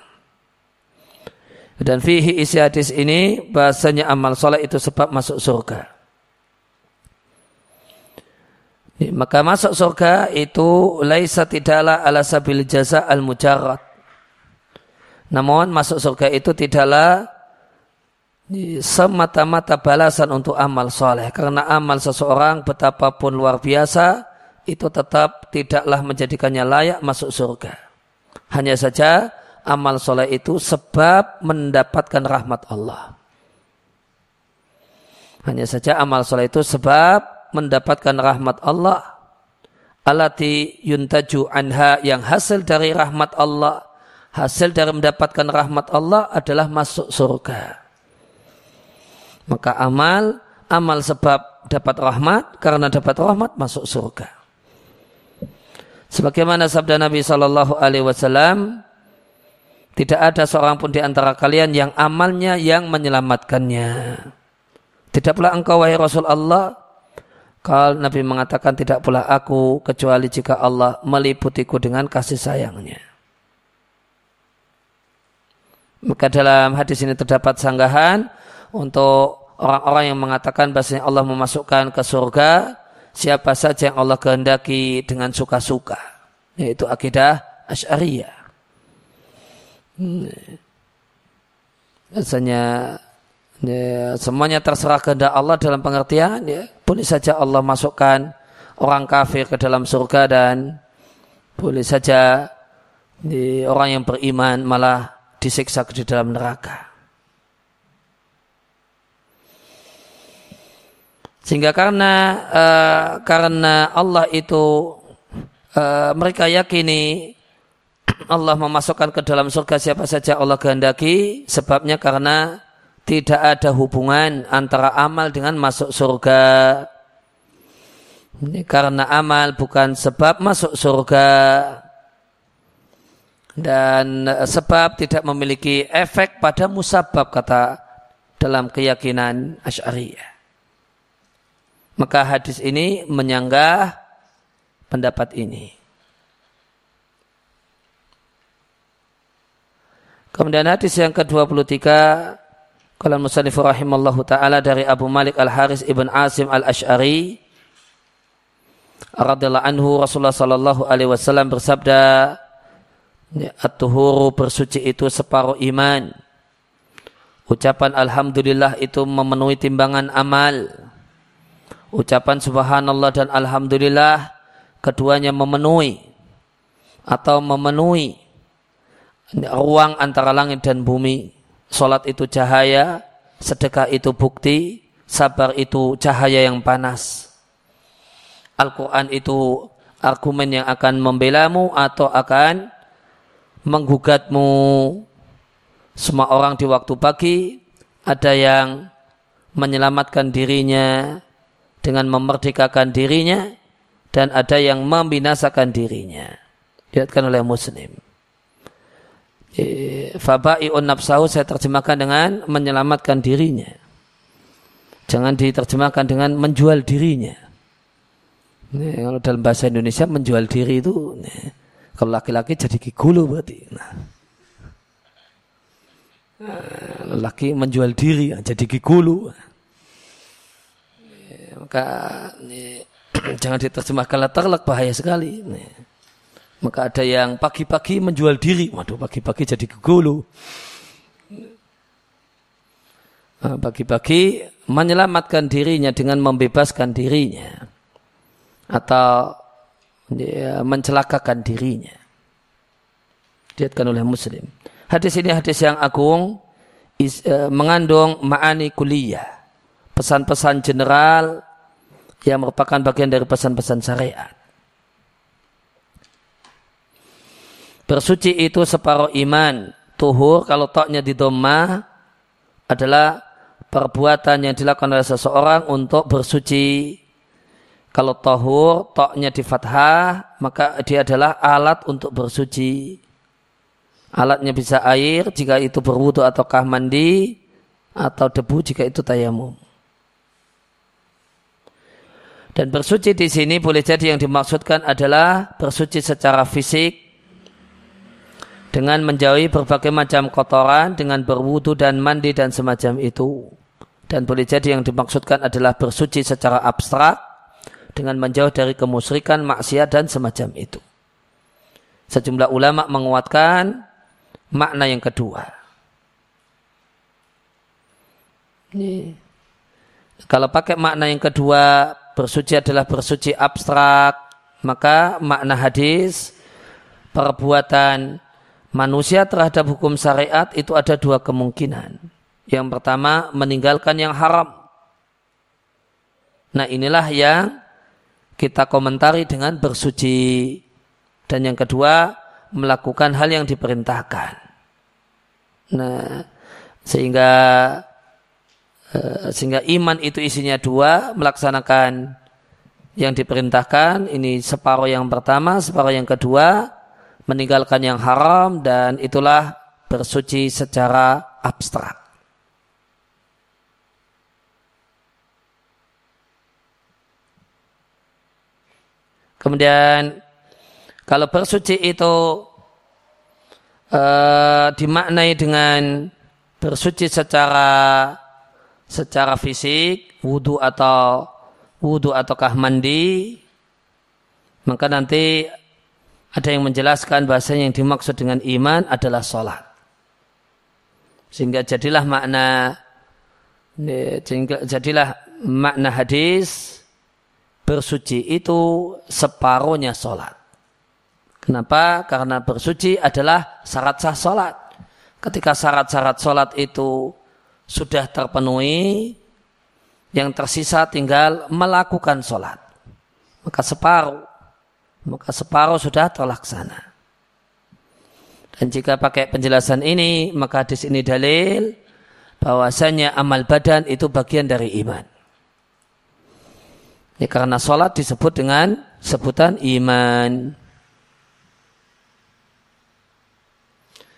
Dan fihi isi hadis ini bahasanya amal soleh itu sebab masuk surga. Maka masuk surga itu laisa tidaklah ala sabil jaza al mujarrad namun masuk surga itu tidaklah semata-mata balasan untuk amal soleh. Karena amal seseorang betapapun luar biasa, itu tetap tidaklah menjadikannya layak masuk surga. Hanya saja amal soleh itu sebab mendapatkan rahmat Allah. Hanya saja amal soleh itu sebab mendapatkan rahmat Allah. Alati yuntaju anha yang hasil dari rahmat Allah hasil dari mendapatkan rahmat Allah adalah masuk surga. Maka amal, amal sebab dapat rahmat, karena dapat rahmat masuk surga. Sebagaimana sabda Nabi Shallallahu Alaihi Wasallam, tidak ada seorang pun di antara kalian yang amalnya yang menyelamatkannya. Tidak pula engkau wahai Rasul Allah, kalau Nabi mengatakan tidak pula aku kecuali jika Allah meliputiku dengan kasih sayangnya. Maka dalam hadis ini terdapat sanggahan untuk orang-orang yang mengatakan bahasanya Allah memasukkan ke surga siapa saja yang Allah kehendaki dengan suka-suka. Yaitu akidah Asy'ariyah. Hmm. Biasanya ya, semuanya terserah kehendak Allah dalam pengertian ya boleh saja Allah masukkan orang kafir ke dalam surga dan boleh saja ya, orang yang beriman malah disiksa di dalam neraka. Sehingga karena uh, karena Allah itu uh, mereka yakini Allah memasukkan ke dalam surga siapa saja Allah kehendaki sebabnya karena tidak ada hubungan antara amal dengan masuk surga. Ini karena amal bukan sebab masuk surga dan sebab tidak memiliki efek pada musabab kata dalam keyakinan Asy'ariyah. Maka hadis ini menyanggah pendapat ini. Kemudian hadis yang ke-23 kalau musannif rahimallahu taala dari Abu Malik Al-Haris Ibn Asim Al-Asy'ari radhiyallahu anhu Rasulullah sallallahu alaihi wasallam bersabda Ya, at-tuhuru bersuci itu separuh iman. Ucapan Alhamdulillah itu memenuhi timbangan amal. Ucapan Subhanallah dan Alhamdulillah keduanya memenuhi. atau memenuhi ruang antara langit dan bumi. Solat itu cahaya, sedekah itu bukti, sabar itu cahaya yang panas. Al-Quran itu argumen yang akan membelamu atau akan menggugatmu. Semua orang di waktu pagi ada yang menyelamatkan dirinya dengan memerdekakan dirinya dan ada yang membinasakan dirinya. Dilihatkan oleh Muslim. Fabai'un nafsahu saya terjemahkan dengan menyelamatkan dirinya. Jangan diterjemahkan dengan menjual dirinya. Nih, kalau dalam bahasa Indonesia menjual diri itu nih, kalau laki-laki jadi gigolo berarti. Nah. Laki menjual diri jadi gigolo. Maka nih, jangan diterjemahkan letak bahaya sekali. Nih. Maka ada yang pagi-pagi menjual diri. Waduh, pagi-pagi jadi gegulu. Nah, pagi-pagi menyelamatkan dirinya dengan membebaskan dirinya. Atau ya, mencelakakan dirinya. Diatkan oleh Muslim. Hadis ini hadis yang agung is, uh, mengandung ma'ani kuliah. Pesan-pesan general yang merupakan bagian dari pesan-pesan syariat. Bersuci itu separuh iman. Tuhur kalau toknya di doma adalah perbuatan yang dilakukan oleh seseorang untuk bersuci. Kalau tohur, toknya di fathah, maka dia adalah alat untuk bersuci. Alatnya bisa air jika itu berwudu ataukah mandi, atau debu jika itu tayamum. Dan bersuci di sini boleh jadi yang dimaksudkan adalah bersuci secara fisik, dengan menjauhi berbagai macam kotoran dengan berwudu dan mandi dan semacam itu. Dan boleh jadi yang dimaksudkan adalah bersuci secara abstrak dengan menjauh dari kemusyrikan, maksiat dan semacam itu. Sejumlah ulama menguatkan makna yang kedua. Ini. Kalau pakai makna yang kedua, bersuci adalah bersuci abstrak, maka makna hadis perbuatan manusia terhadap hukum syariat itu ada dua kemungkinan. Yang pertama, meninggalkan yang haram. Nah inilah yang kita komentari dengan bersuci. Dan yang kedua, melakukan hal yang diperintahkan. Nah, sehingga eh, sehingga iman itu isinya dua, melaksanakan yang diperintahkan, ini separuh yang pertama, separuh yang kedua, meninggalkan yang haram dan itulah bersuci secara abstrak. Kemudian kalau bersuci itu uh, dimaknai dengan bersuci secara secara fisik, wudhu atau wudhu ataukah mandi, maka nanti ada yang menjelaskan bahasa yang dimaksud dengan iman adalah sholat. Sehingga jadilah makna jadilah makna hadis bersuci itu separuhnya sholat. Kenapa? Karena bersuci adalah syarat sah sholat. Ketika syarat-syarat sholat itu sudah terpenuhi, yang tersisa tinggal melakukan sholat. Maka separuh maka separuh sudah terlaksana. Dan jika pakai penjelasan ini, maka hadis ini dalil bahwasanya amal badan itu bagian dari iman. Ini karena sholat disebut dengan sebutan iman.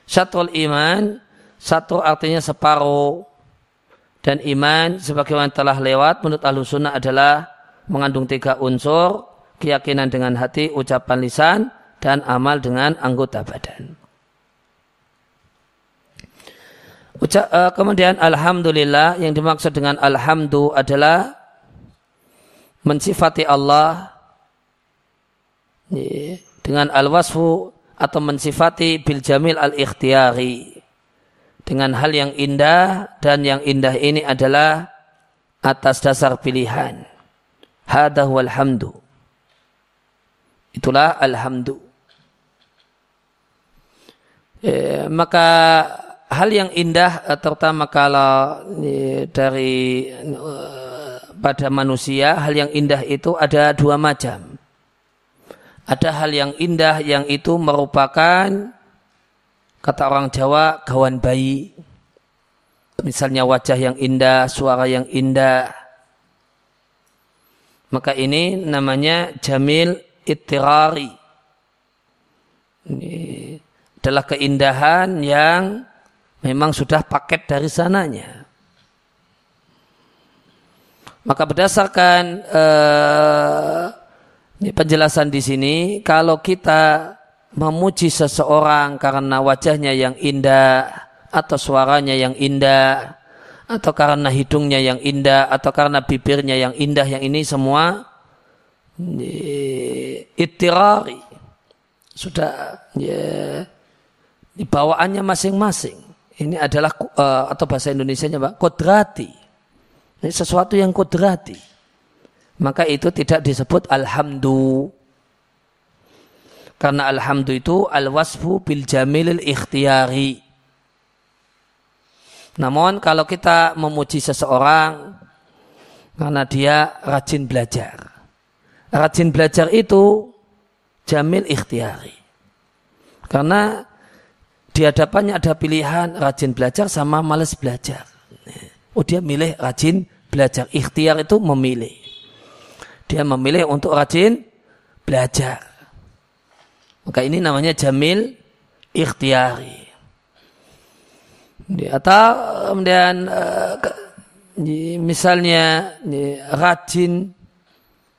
Satu iman, satu artinya separuh. Dan iman sebagaimana telah lewat menurut ahlu sunnah adalah mengandung tiga unsur keyakinan dengan hati, ucapan lisan, dan amal dengan anggota badan. Uca uh, kemudian Alhamdulillah yang dimaksud dengan Alhamdu adalah mensifati Allah dengan al-wasfu atau mensifati bil jamil al-ikhtiyari dengan hal yang indah dan yang indah ini adalah atas dasar pilihan. Hada hamdu. Itulah alhamdu. eh, maka hal yang indah eh, terutama kalau eh, dari eh, pada manusia hal yang indah itu ada dua macam. Ada hal yang indah yang itu merupakan kata orang Jawa kawan bayi. Misalnya wajah yang indah suara yang indah. Maka ini namanya jamil ittirari ini adalah keindahan yang memang sudah paket dari sananya. Maka berdasarkan ini penjelasan di sini, kalau kita memuji seseorang karena wajahnya yang indah atau suaranya yang indah atau karena hidungnya yang indah atau karena bibirnya yang indah yang ini semua itirari sudah ya bawaannya masing-masing. Ini adalah uh, atau bahasa Indonesia-nya Pak, kodrati. Ini sesuatu yang kodrati. Maka itu tidak disebut alhamdu. Karena alhamdu itu al-wasfu bil jamilil ikhtiyari. Namun kalau kita memuji seseorang karena dia rajin belajar. Rajin belajar itu jamil ikhtiari. Karena di hadapannya ada pilihan rajin belajar sama males belajar. Oh dia milih rajin belajar. Ikhtiar itu memilih. Dia memilih untuk rajin belajar. Maka ini namanya jamil ikhtiari. Atau kemudian eh, misalnya rajin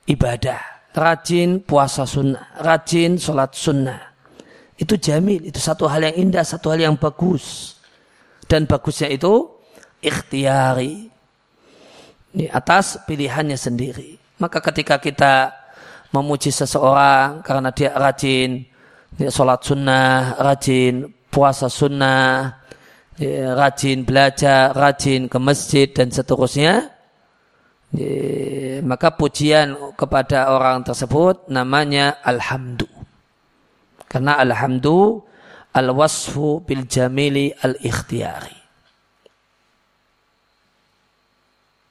ibadah rajin puasa sunnah, rajin sholat sunnah. Itu jamil, itu satu hal yang indah, satu hal yang bagus. Dan bagusnya itu ikhtiari. Di atas pilihannya sendiri. Maka ketika kita memuji seseorang karena dia rajin dia sholat sunnah, rajin puasa sunnah, rajin belajar, rajin ke masjid dan seterusnya, maka pujian kepada orang tersebut namanya alhamdu. Karena alhamdu al-wasfu bil jamili al-ikhtiyari.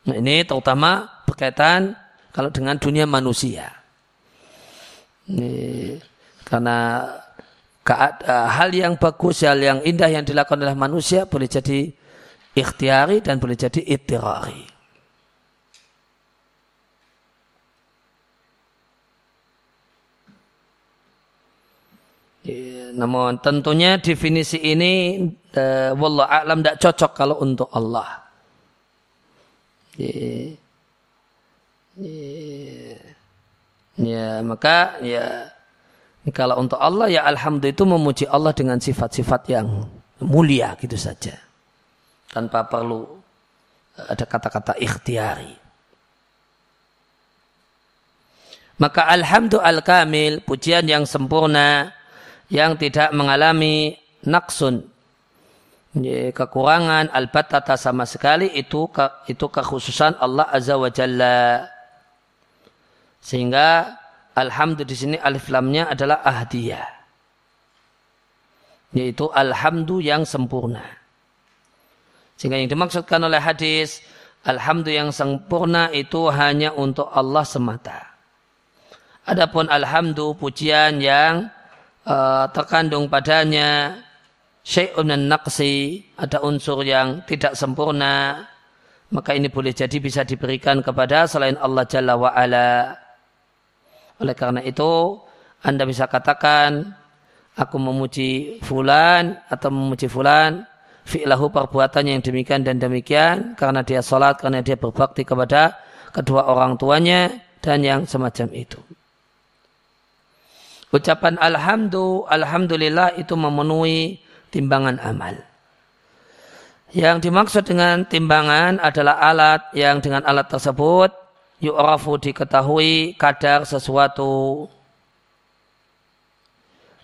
Nah, ini terutama berkaitan kalau dengan dunia manusia. Ini, karena hal yang bagus, hal yang indah yang dilakukan oleh manusia boleh jadi ikhtiari dan boleh jadi itirari. Ya, namun tentunya definisi ini uh, wallah alam tidak cocok kalau untuk Allah. Ya, ya, ya maka ya kalau untuk Allah ya alhamdulillah itu memuji Allah dengan sifat-sifat yang mulia gitu saja. Tanpa perlu ada kata-kata ikhtiari. Maka alhamdulillah al-kamil, pujian yang sempurna, yang tidak mengalami naksun kekurangan albatata sama sekali itu itu kekhususan Allah azza wa jalla. Sehingga alhamdulillah di sini alif lamnya adalah ahdiyah yaitu alhamdu yang sempurna. Sehingga yang dimaksudkan oleh hadis alhamdu yang sempurna itu hanya untuk Allah semata. Adapun alhamdu pujian yang uh, terkandung padanya syai'un naqsi, ada unsur yang tidak sempurna, maka ini boleh jadi bisa diberikan kepada selain Allah Jalla wa ala. Oleh karena itu, Anda bisa katakan, aku memuji fulan atau memuji fulan, fi'lahu perbuatannya yang demikian dan demikian, karena dia sholat, karena dia berbakti kepada kedua orang tuanya, dan yang semacam itu. Ucapan alhamdulillah, alhamdulillah itu memenuhi timbangan amal. Yang dimaksud dengan timbangan adalah alat yang dengan alat tersebut yu'rafu diketahui kadar sesuatu.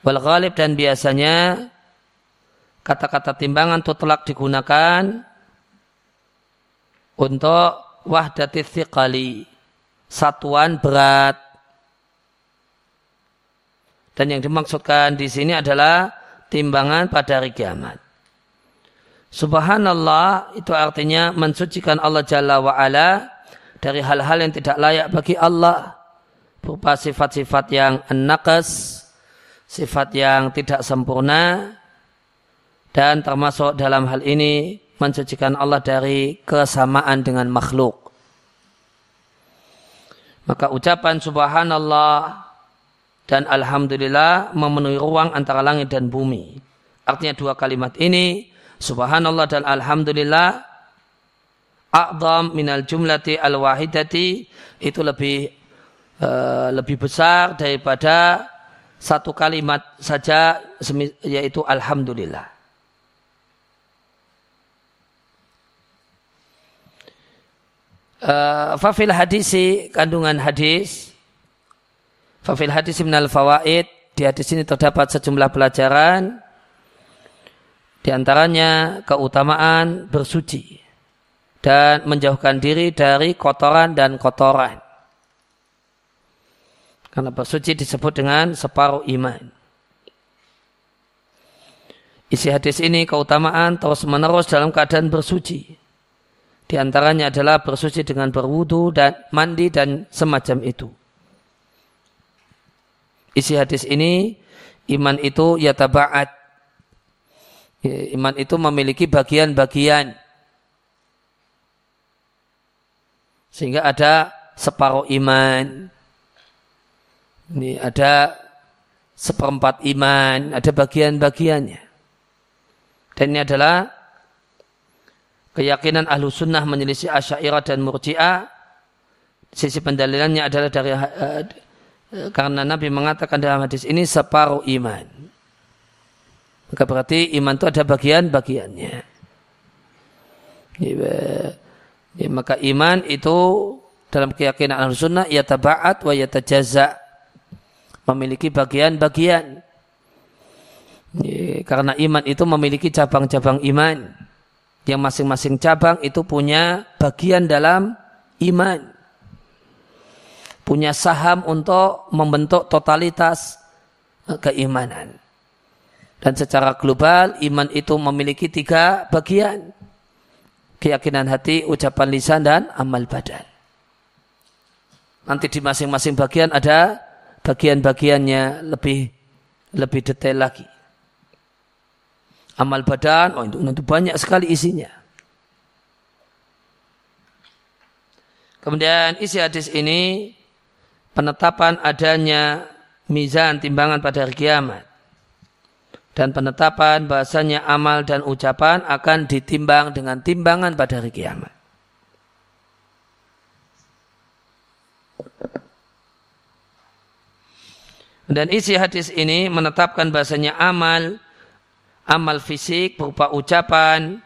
Wal ghalib dan biasanya kata-kata timbangan tutlak digunakan untuk wahdatis thiqali, satuan berat dan yang dimaksudkan di sini adalah timbangan pada hari kiamat. Subhanallah itu artinya mensucikan Allah Jalla wa'ala dari hal-hal yang tidak layak bagi Allah. Berupa sifat-sifat yang enakas, sifat yang tidak sempurna, dan termasuk dalam hal ini mensucikan Allah dari kesamaan dengan makhluk. Maka ucapan subhanallah dan alhamdulillah memenuhi ruang antara langit dan bumi. Artinya dua kalimat ini subhanallah dan alhamdulillah a'zam minal jumlati al-wahidati itu lebih uh, lebih besar daripada satu kalimat saja yaitu alhamdulillah. Uh, fafil hadisi kandungan hadis fafil hadis minal fawaid di hadis ini terdapat sejumlah pelajaran di antaranya keutamaan bersuci dan menjauhkan diri dari kotoran dan kotoran. Karena bersuci disebut dengan separuh iman. Isi hadis ini keutamaan terus menerus dalam keadaan bersuci. Di antaranya adalah bersuci dengan berwudu dan mandi dan semacam itu. Isi hadis ini, iman itu. Ya, iman itu memiliki bagian-bagian. Sehingga ada separuh iman. Ini ada seperempat iman, ada bagian-bagiannya. Dan ini adalah keyakinan ahlu sunnah menyelisih asyairah dan murji'ah sisi pendalilannya adalah dari uh, karena Nabi mengatakan dalam hadis ini separuh iman. Maka berarti iman itu ada bagian-bagiannya. Ya, maka iman itu dalam keyakinan ahlu sunnah ya tabaat wa ya tajaza. Memiliki bagian-bagian. Ya, karena iman itu memiliki cabang-cabang iman. Yang masing-masing cabang itu punya bagian dalam iman. Punya saham untuk membentuk totalitas eh, keimanan. Dan secara global iman itu memiliki tiga bagian. Keyakinan hati, ucapan lisan, dan amal badan. Nanti di masing-masing bagian ada bagian-bagiannya lebih lebih detail lagi amal badan, oh itu nanti banyak sekali isinya. Kemudian isi hadis ini penetapan adanya mizan timbangan pada hari kiamat dan penetapan bahasanya amal dan ucapan akan ditimbang dengan timbangan pada hari kiamat. Dan isi hadis ini menetapkan bahasanya amal amal fisik berupa ucapan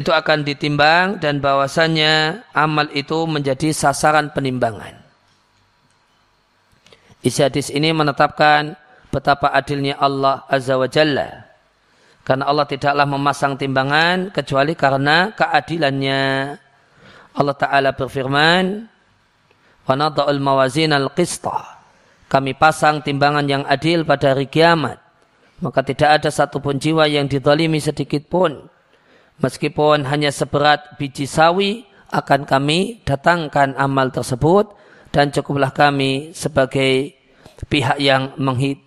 itu akan ditimbang dan bahwasannya amal itu menjadi sasaran penimbangan. Isi hadis ini menetapkan betapa adilnya Allah Azza wa Jalla. Karena Allah tidaklah memasang timbangan kecuali karena keadilannya. Allah Ta'ala berfirman, وَنَضَعُ الْمَوَازِينَ الْقِسْطَةِ kami pasang timbangan yang adil pada hari kiamat. Maka tidak ada satupun jiwa yang didalimi sedikit pun. Meskipun hanya seberat biji sawi, akan kami datangkan amal tersebut dan cukuplah kami sebagai pihak yang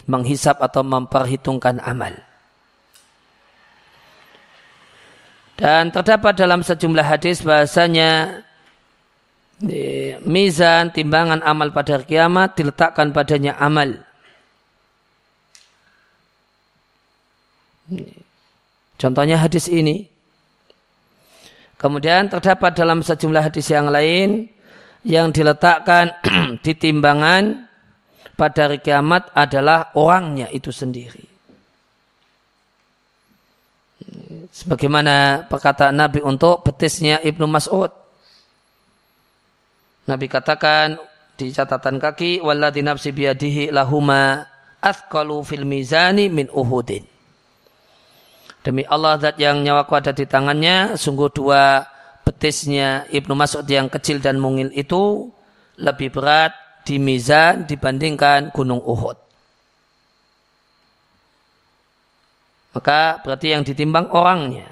menghisap atau memperhitungkan amal. Dan terdapat dalam sejumlah hadis bahasanya mizan timbangan amal pada hari kiamat diletakkan padanya amal. Contohnya hadis ini. Kemudian terdapat dalam sejumlah hadis yang lain yang diletakkan di timbangan pada hari kiamat adalah orangnya itu sendiri. Sebagaimana perkataan Nabi untuk betisnya Ibnu Mas'ud. Nabi katakan di catatan kaki walladzi nafsi biyadihi lahuma athqalu fil mizani min uhudin. Demi Allah zat yang nyawaku ada di tangannya, sungguh dua betisnya Ibnu Mas'ud yang kecil dan mungil itu lebih berat di mizan dibandingkan gunung Uhud. Maka berarti yang ditimbang orangnya.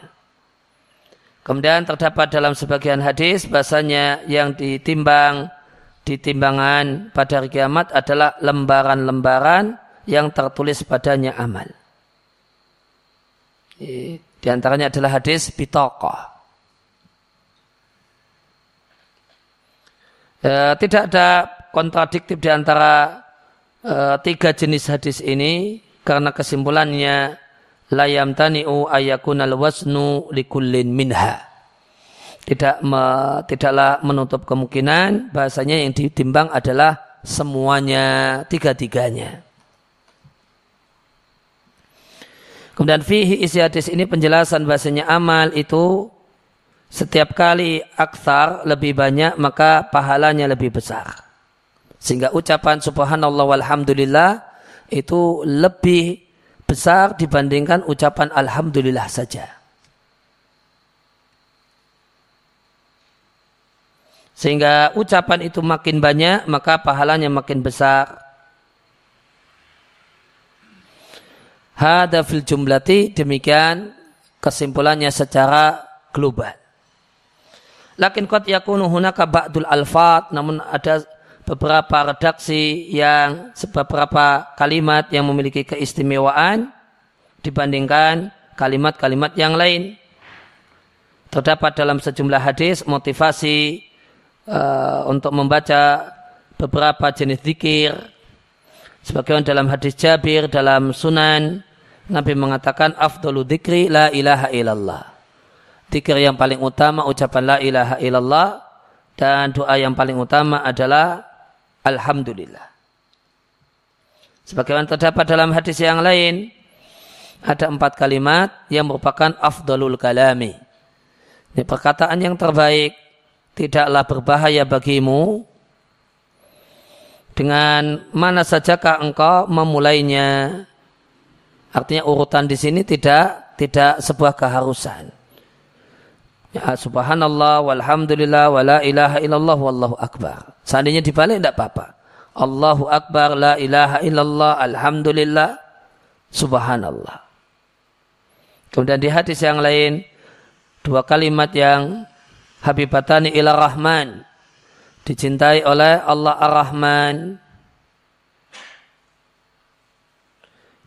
Kemudian terdapat dalam sebagian hadis bahasanya yang ditimbang di timbangan pada hari kiamat adalah lembaran-lembaran yang tertulis padanya amal. Di antaranya adalah hadis bitokoh. E, tidak ada kontradiktif di antara e, tiga jenis hadis ini karena kesimpulannya layam tani'u ayakunal wasnu likullin minha. Tidak me, tidaklah menutup kemungkinan bahasanya yang ditimbang adalah semuanya tiga-tiganya. Kemudian fihi isi hadis ini penjelasan bahasanya amal itu setiap kali aksar lebih banyak maka pahalanya lebih besar. Sehingga ucapan subhanallah walhamdulillah itu lebih besar dibandingkan ucapan Alhamdulillah saja. Sehingga ucapan itu makin banyak, maka pahalanya makin besar. Hada fil jumlati, demikian kesimpulannya secara global. Lakin qad yakunu hunaka ba'dul alfat, namun ada beberapa redaksi yang beberapa kalimat yang memiliki keistimewaan dibandingkan kalimat-kalimat yang lain. Terdapat dalam sejumlah hadis motivasi uh, untuk membaca beberapa jenis zikir. Sebagaimana dalam hadis Jabir dalam Sunan Nabi mengatakan afdalu dzikri la ilaha illallah. Zikir yang paling utama ucapan la ilaha illallah dan doa yang paling utama adalah Alhamdulillah. Sebagaimana terdapat dalam hadis yang lain, ada empat kalimat yang merupakan afdalul kalami. Ini perkataan yang terbaik, tidaklah berbahaya bagimu dengan mana sajakah engkau memulainya. Artinya urutan di sini tidak tidak sebuah keharusan. Ya, subhanallah walhamdulillah wala ilaha illallah wallahu akbar. Seandainya dibalik tidak apa-apa. Allahu akbar la ilaha illallah alhamdulillah subhanallah. Kemudian di hadis yang lain dua kalimat yang habibatani ila rahman dicintai oleh Allah ar-Rahman.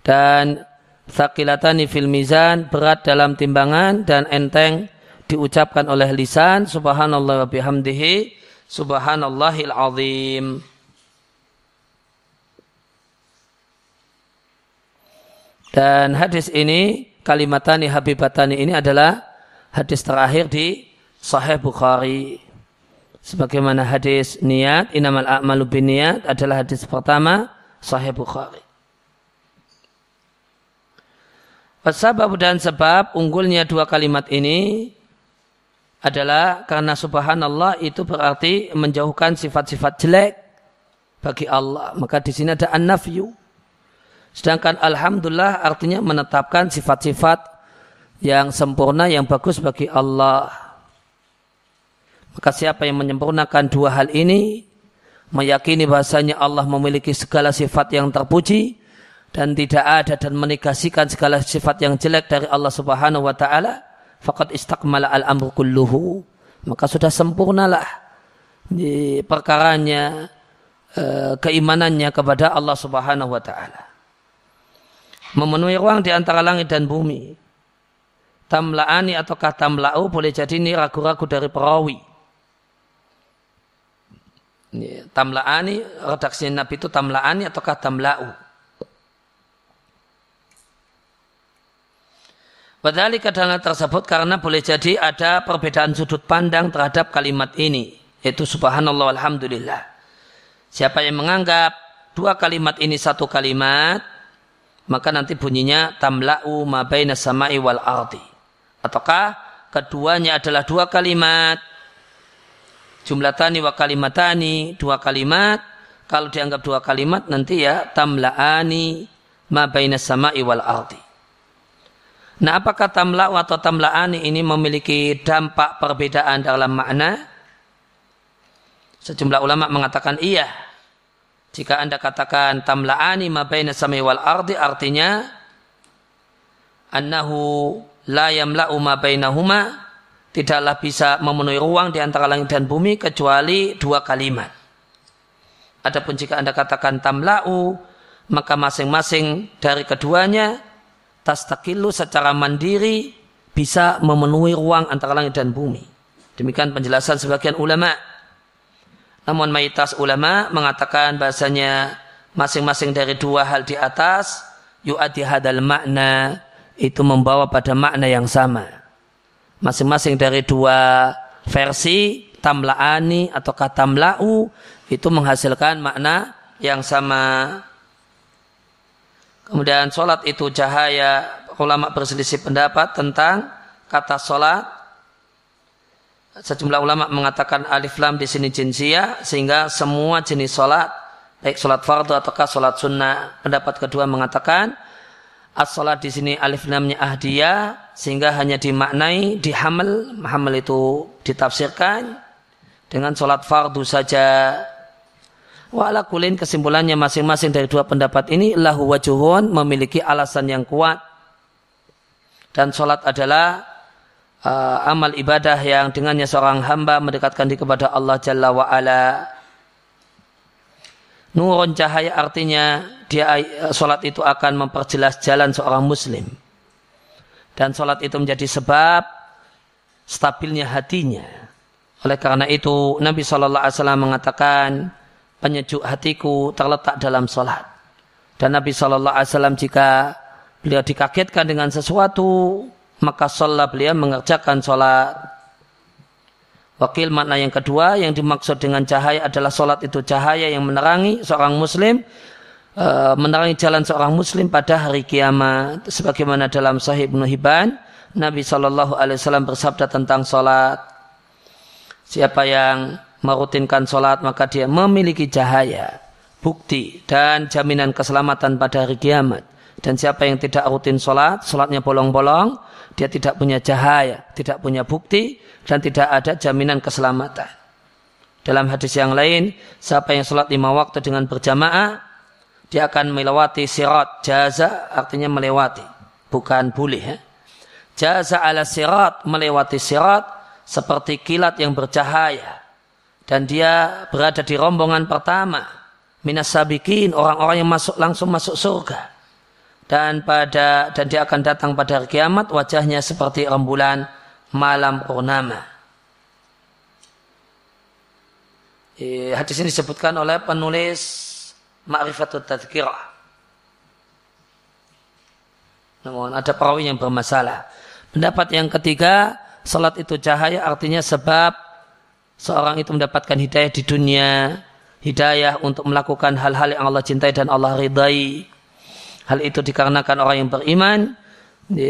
Dan sakilatani fil mizan berat dalam timbangan dan enteng diucapkan oleh lisan. Subhanallah wa bihamdihi subhanallahil azim. Dan hadis ini kalimatani habibatani ini adalah hadis terakhir di sahih Bukhari sebagaimana hadis niat inamal a'malu niat adalah hadis pertama sahih Bukhari Sebab dan sebab unggulnya dua kalimat ini adalah karena subhanallah itu berarti menjauhkan sifat-sifat jelek bagi Allah. Maka di sini ada an-nafyu. Sedangkan alhamdulillah artinya menetapkan sifat-sifat yang sempurna yang bagus bagi Allah. Maka siapa yang menyempurnakan dua hal ini meyakini bahasanya Allah memiliki segala sifat yang terpuji dan tidak ada dan menegasikan segala sifat yang jelek dari Allah Subhanahu wa taala fakat istakmala al-amru kulluhu maka sudah sempurnalah di perkaranya e, keimanannya kepada Allah Subhanahu wa taala. Memenuhi ruang di antara langit dan bumi. Tamla'ani ataukah tamla'u boleh jadi ini ragu-ragu dari perawi. Tamla'ani redaksi Nabi itu tamla'ani ataukah tamla'u. Padahal kadang tersebut karena boleh jadi ada perbedaan sudut pandang terhadap kalimat ini. Yaitu subhanallah alhamdulillah. Siapa yang menganggap dua kalimat ini satu kalimat, maka nanti bunyinya tamla'u ma baina sama'i wal ardi. Ataukah keduanya adalah dua kalimat, jumlah tani wa kalimatani, dua kalimat, kalau dianggap dua kalimat nanti ya tamla'ani ma baina sama'i wal ardi. Nah apakah tamla atau tamla'ani ini memiliki dampak perbedaan dalam makna? Sejumlah ulama mengatakan iya. Jika anda katakan tamla'ani ma baina sami wal ardi artinya annahu la yamla'u ma bainahuma tidaklah bisa memenuhi ruang di antara langit dan bumi kecuali dua kalimat. Adapun jika Anda katakan tamla'u maka masing-masing dari keduanya tastakilu secara mandiri bisa memenuhi ruang antara langit dan bumi. Demikian penjelasan sebagian ulama. Namun mayoritas ulama mengatakan bahasanya masing-masing dari dua hal di atas yu'adi hadal makna itu membawa pada makna yang sama. Masing-masing dari dua versi tamla'ani atau katamla'u itu menghasilkan makna yang sama. Kemudian sholat itu cahaya, ulama berselisih pendapat tentang kata sholat sejumlah ulama mengatakan alif lam di sini jinsia sehingga semua jenis solat baik solat fardu ataukah solat sunnah pendapat kedua mengatakan as solat di sini alif lamnya ahdiyah sehingga hanya dimaknai dihamel hamil itu ditafsirkan dengan solat fardu saja wala kulin kesimpulannya masing-masing dari dua pendapat ini lahu wajuhun memiliki alasan yang kuat dan solat adalah uh, amal ibadah yang dengannya seorang hamba mendekatkan diri kepada Allah Jalla wa ala. Nurun cahaya artinya dia solat itu akan memperjelas jalan seorang muslim. Dan solat itu menjadi sebab stabilnya hatinya. Oleh karena itu Nabi SAW mengatakan penyejuk hatiku terletak dalam solat. Dan Nabi SAW jika beliau dikagetkan dengan sesuatu maka sholat beliau mengerjakan sholat. Wakil makna yang kedua yang dimaksud dengan cahaya adalah sholat itu cahaya yang menerangi seorang muslim menerangi jalan seorang muslim pada hari kiamat sebagaimana dalam Sahih Ibnu Hibban Nabi Shallallahu Alaihi Wasallam bersabda tentang sholat siapa yang merutinkan sholat maka dia memiliki cahaya bukti dan jaminan keselamatan pada hari kiamat dan siapa yang tidak rutin sholat sholatnya bolong-bolong dia tidak punya cahaya, tidak punya bukti, dan tidak ada jaminan keselamatan. Dalam hadis yang lain, siapa yang sholat lima waktu dengan berjamaah, dia akan melewati sirat jaza, artinya melewati, bukan boleh. Ya. Jaza ala sirat, melewati sirat, seperti kilat yang bercahaya. Dan dia berada di rombongan pertama. Minas sabikin, orang-orang yang masuk langsung masuk surga dan pada dan dia akan datang pada hari kiamat wajahnya seperti rembulan malam purnama. Eh, hadis ini disebutkan oleh penulis Ma'rifatut Tadhkirah. Namun ada perawi yang bermasalah. Pendapat yang ketiga, salat itu cahaya artinya sebab seorang itu mendapatkan hidayah di dunia, hidayah untuk melakukan hal-hal yang Allah cintai dan Allah ridai Hal itu dikarenakan orang yang beriman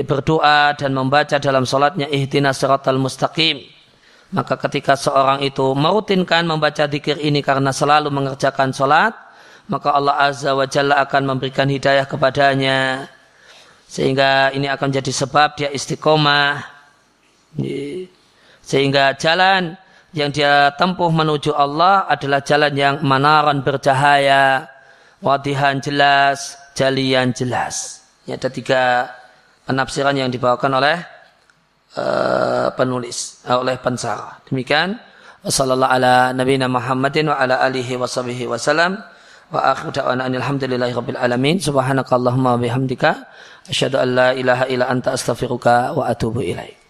berdoa dan membaca dalam solatnya ihtina siratal mustaqim. Maka ketika seorang itu merutinkan membaca dikir ini karena selalu mengerjakan solat, maka Allah Azza wa Jalla akan memberikan hidayah kepadanya. Sehingga ini akan jadi sebab dia istiqomah. Sehingga jalan yang dia tempuh menuju Allah adalah jalan yang manaran bercahaya, wadihan jelas, jalian jelas. Ini ada tiga penafsiran yang dibawakan oleh uh, penulis, uh, oleh pensara. Demikian. Wassalamualaikum ala nabiyina Muhammadin wa wa akhiru da'wana alhamdulillahi rabbil alamin. Subhanakallahumma wa bihamdika. Asyhadu an la ilaha illa anta astaghfiruka wa atubu ilaik.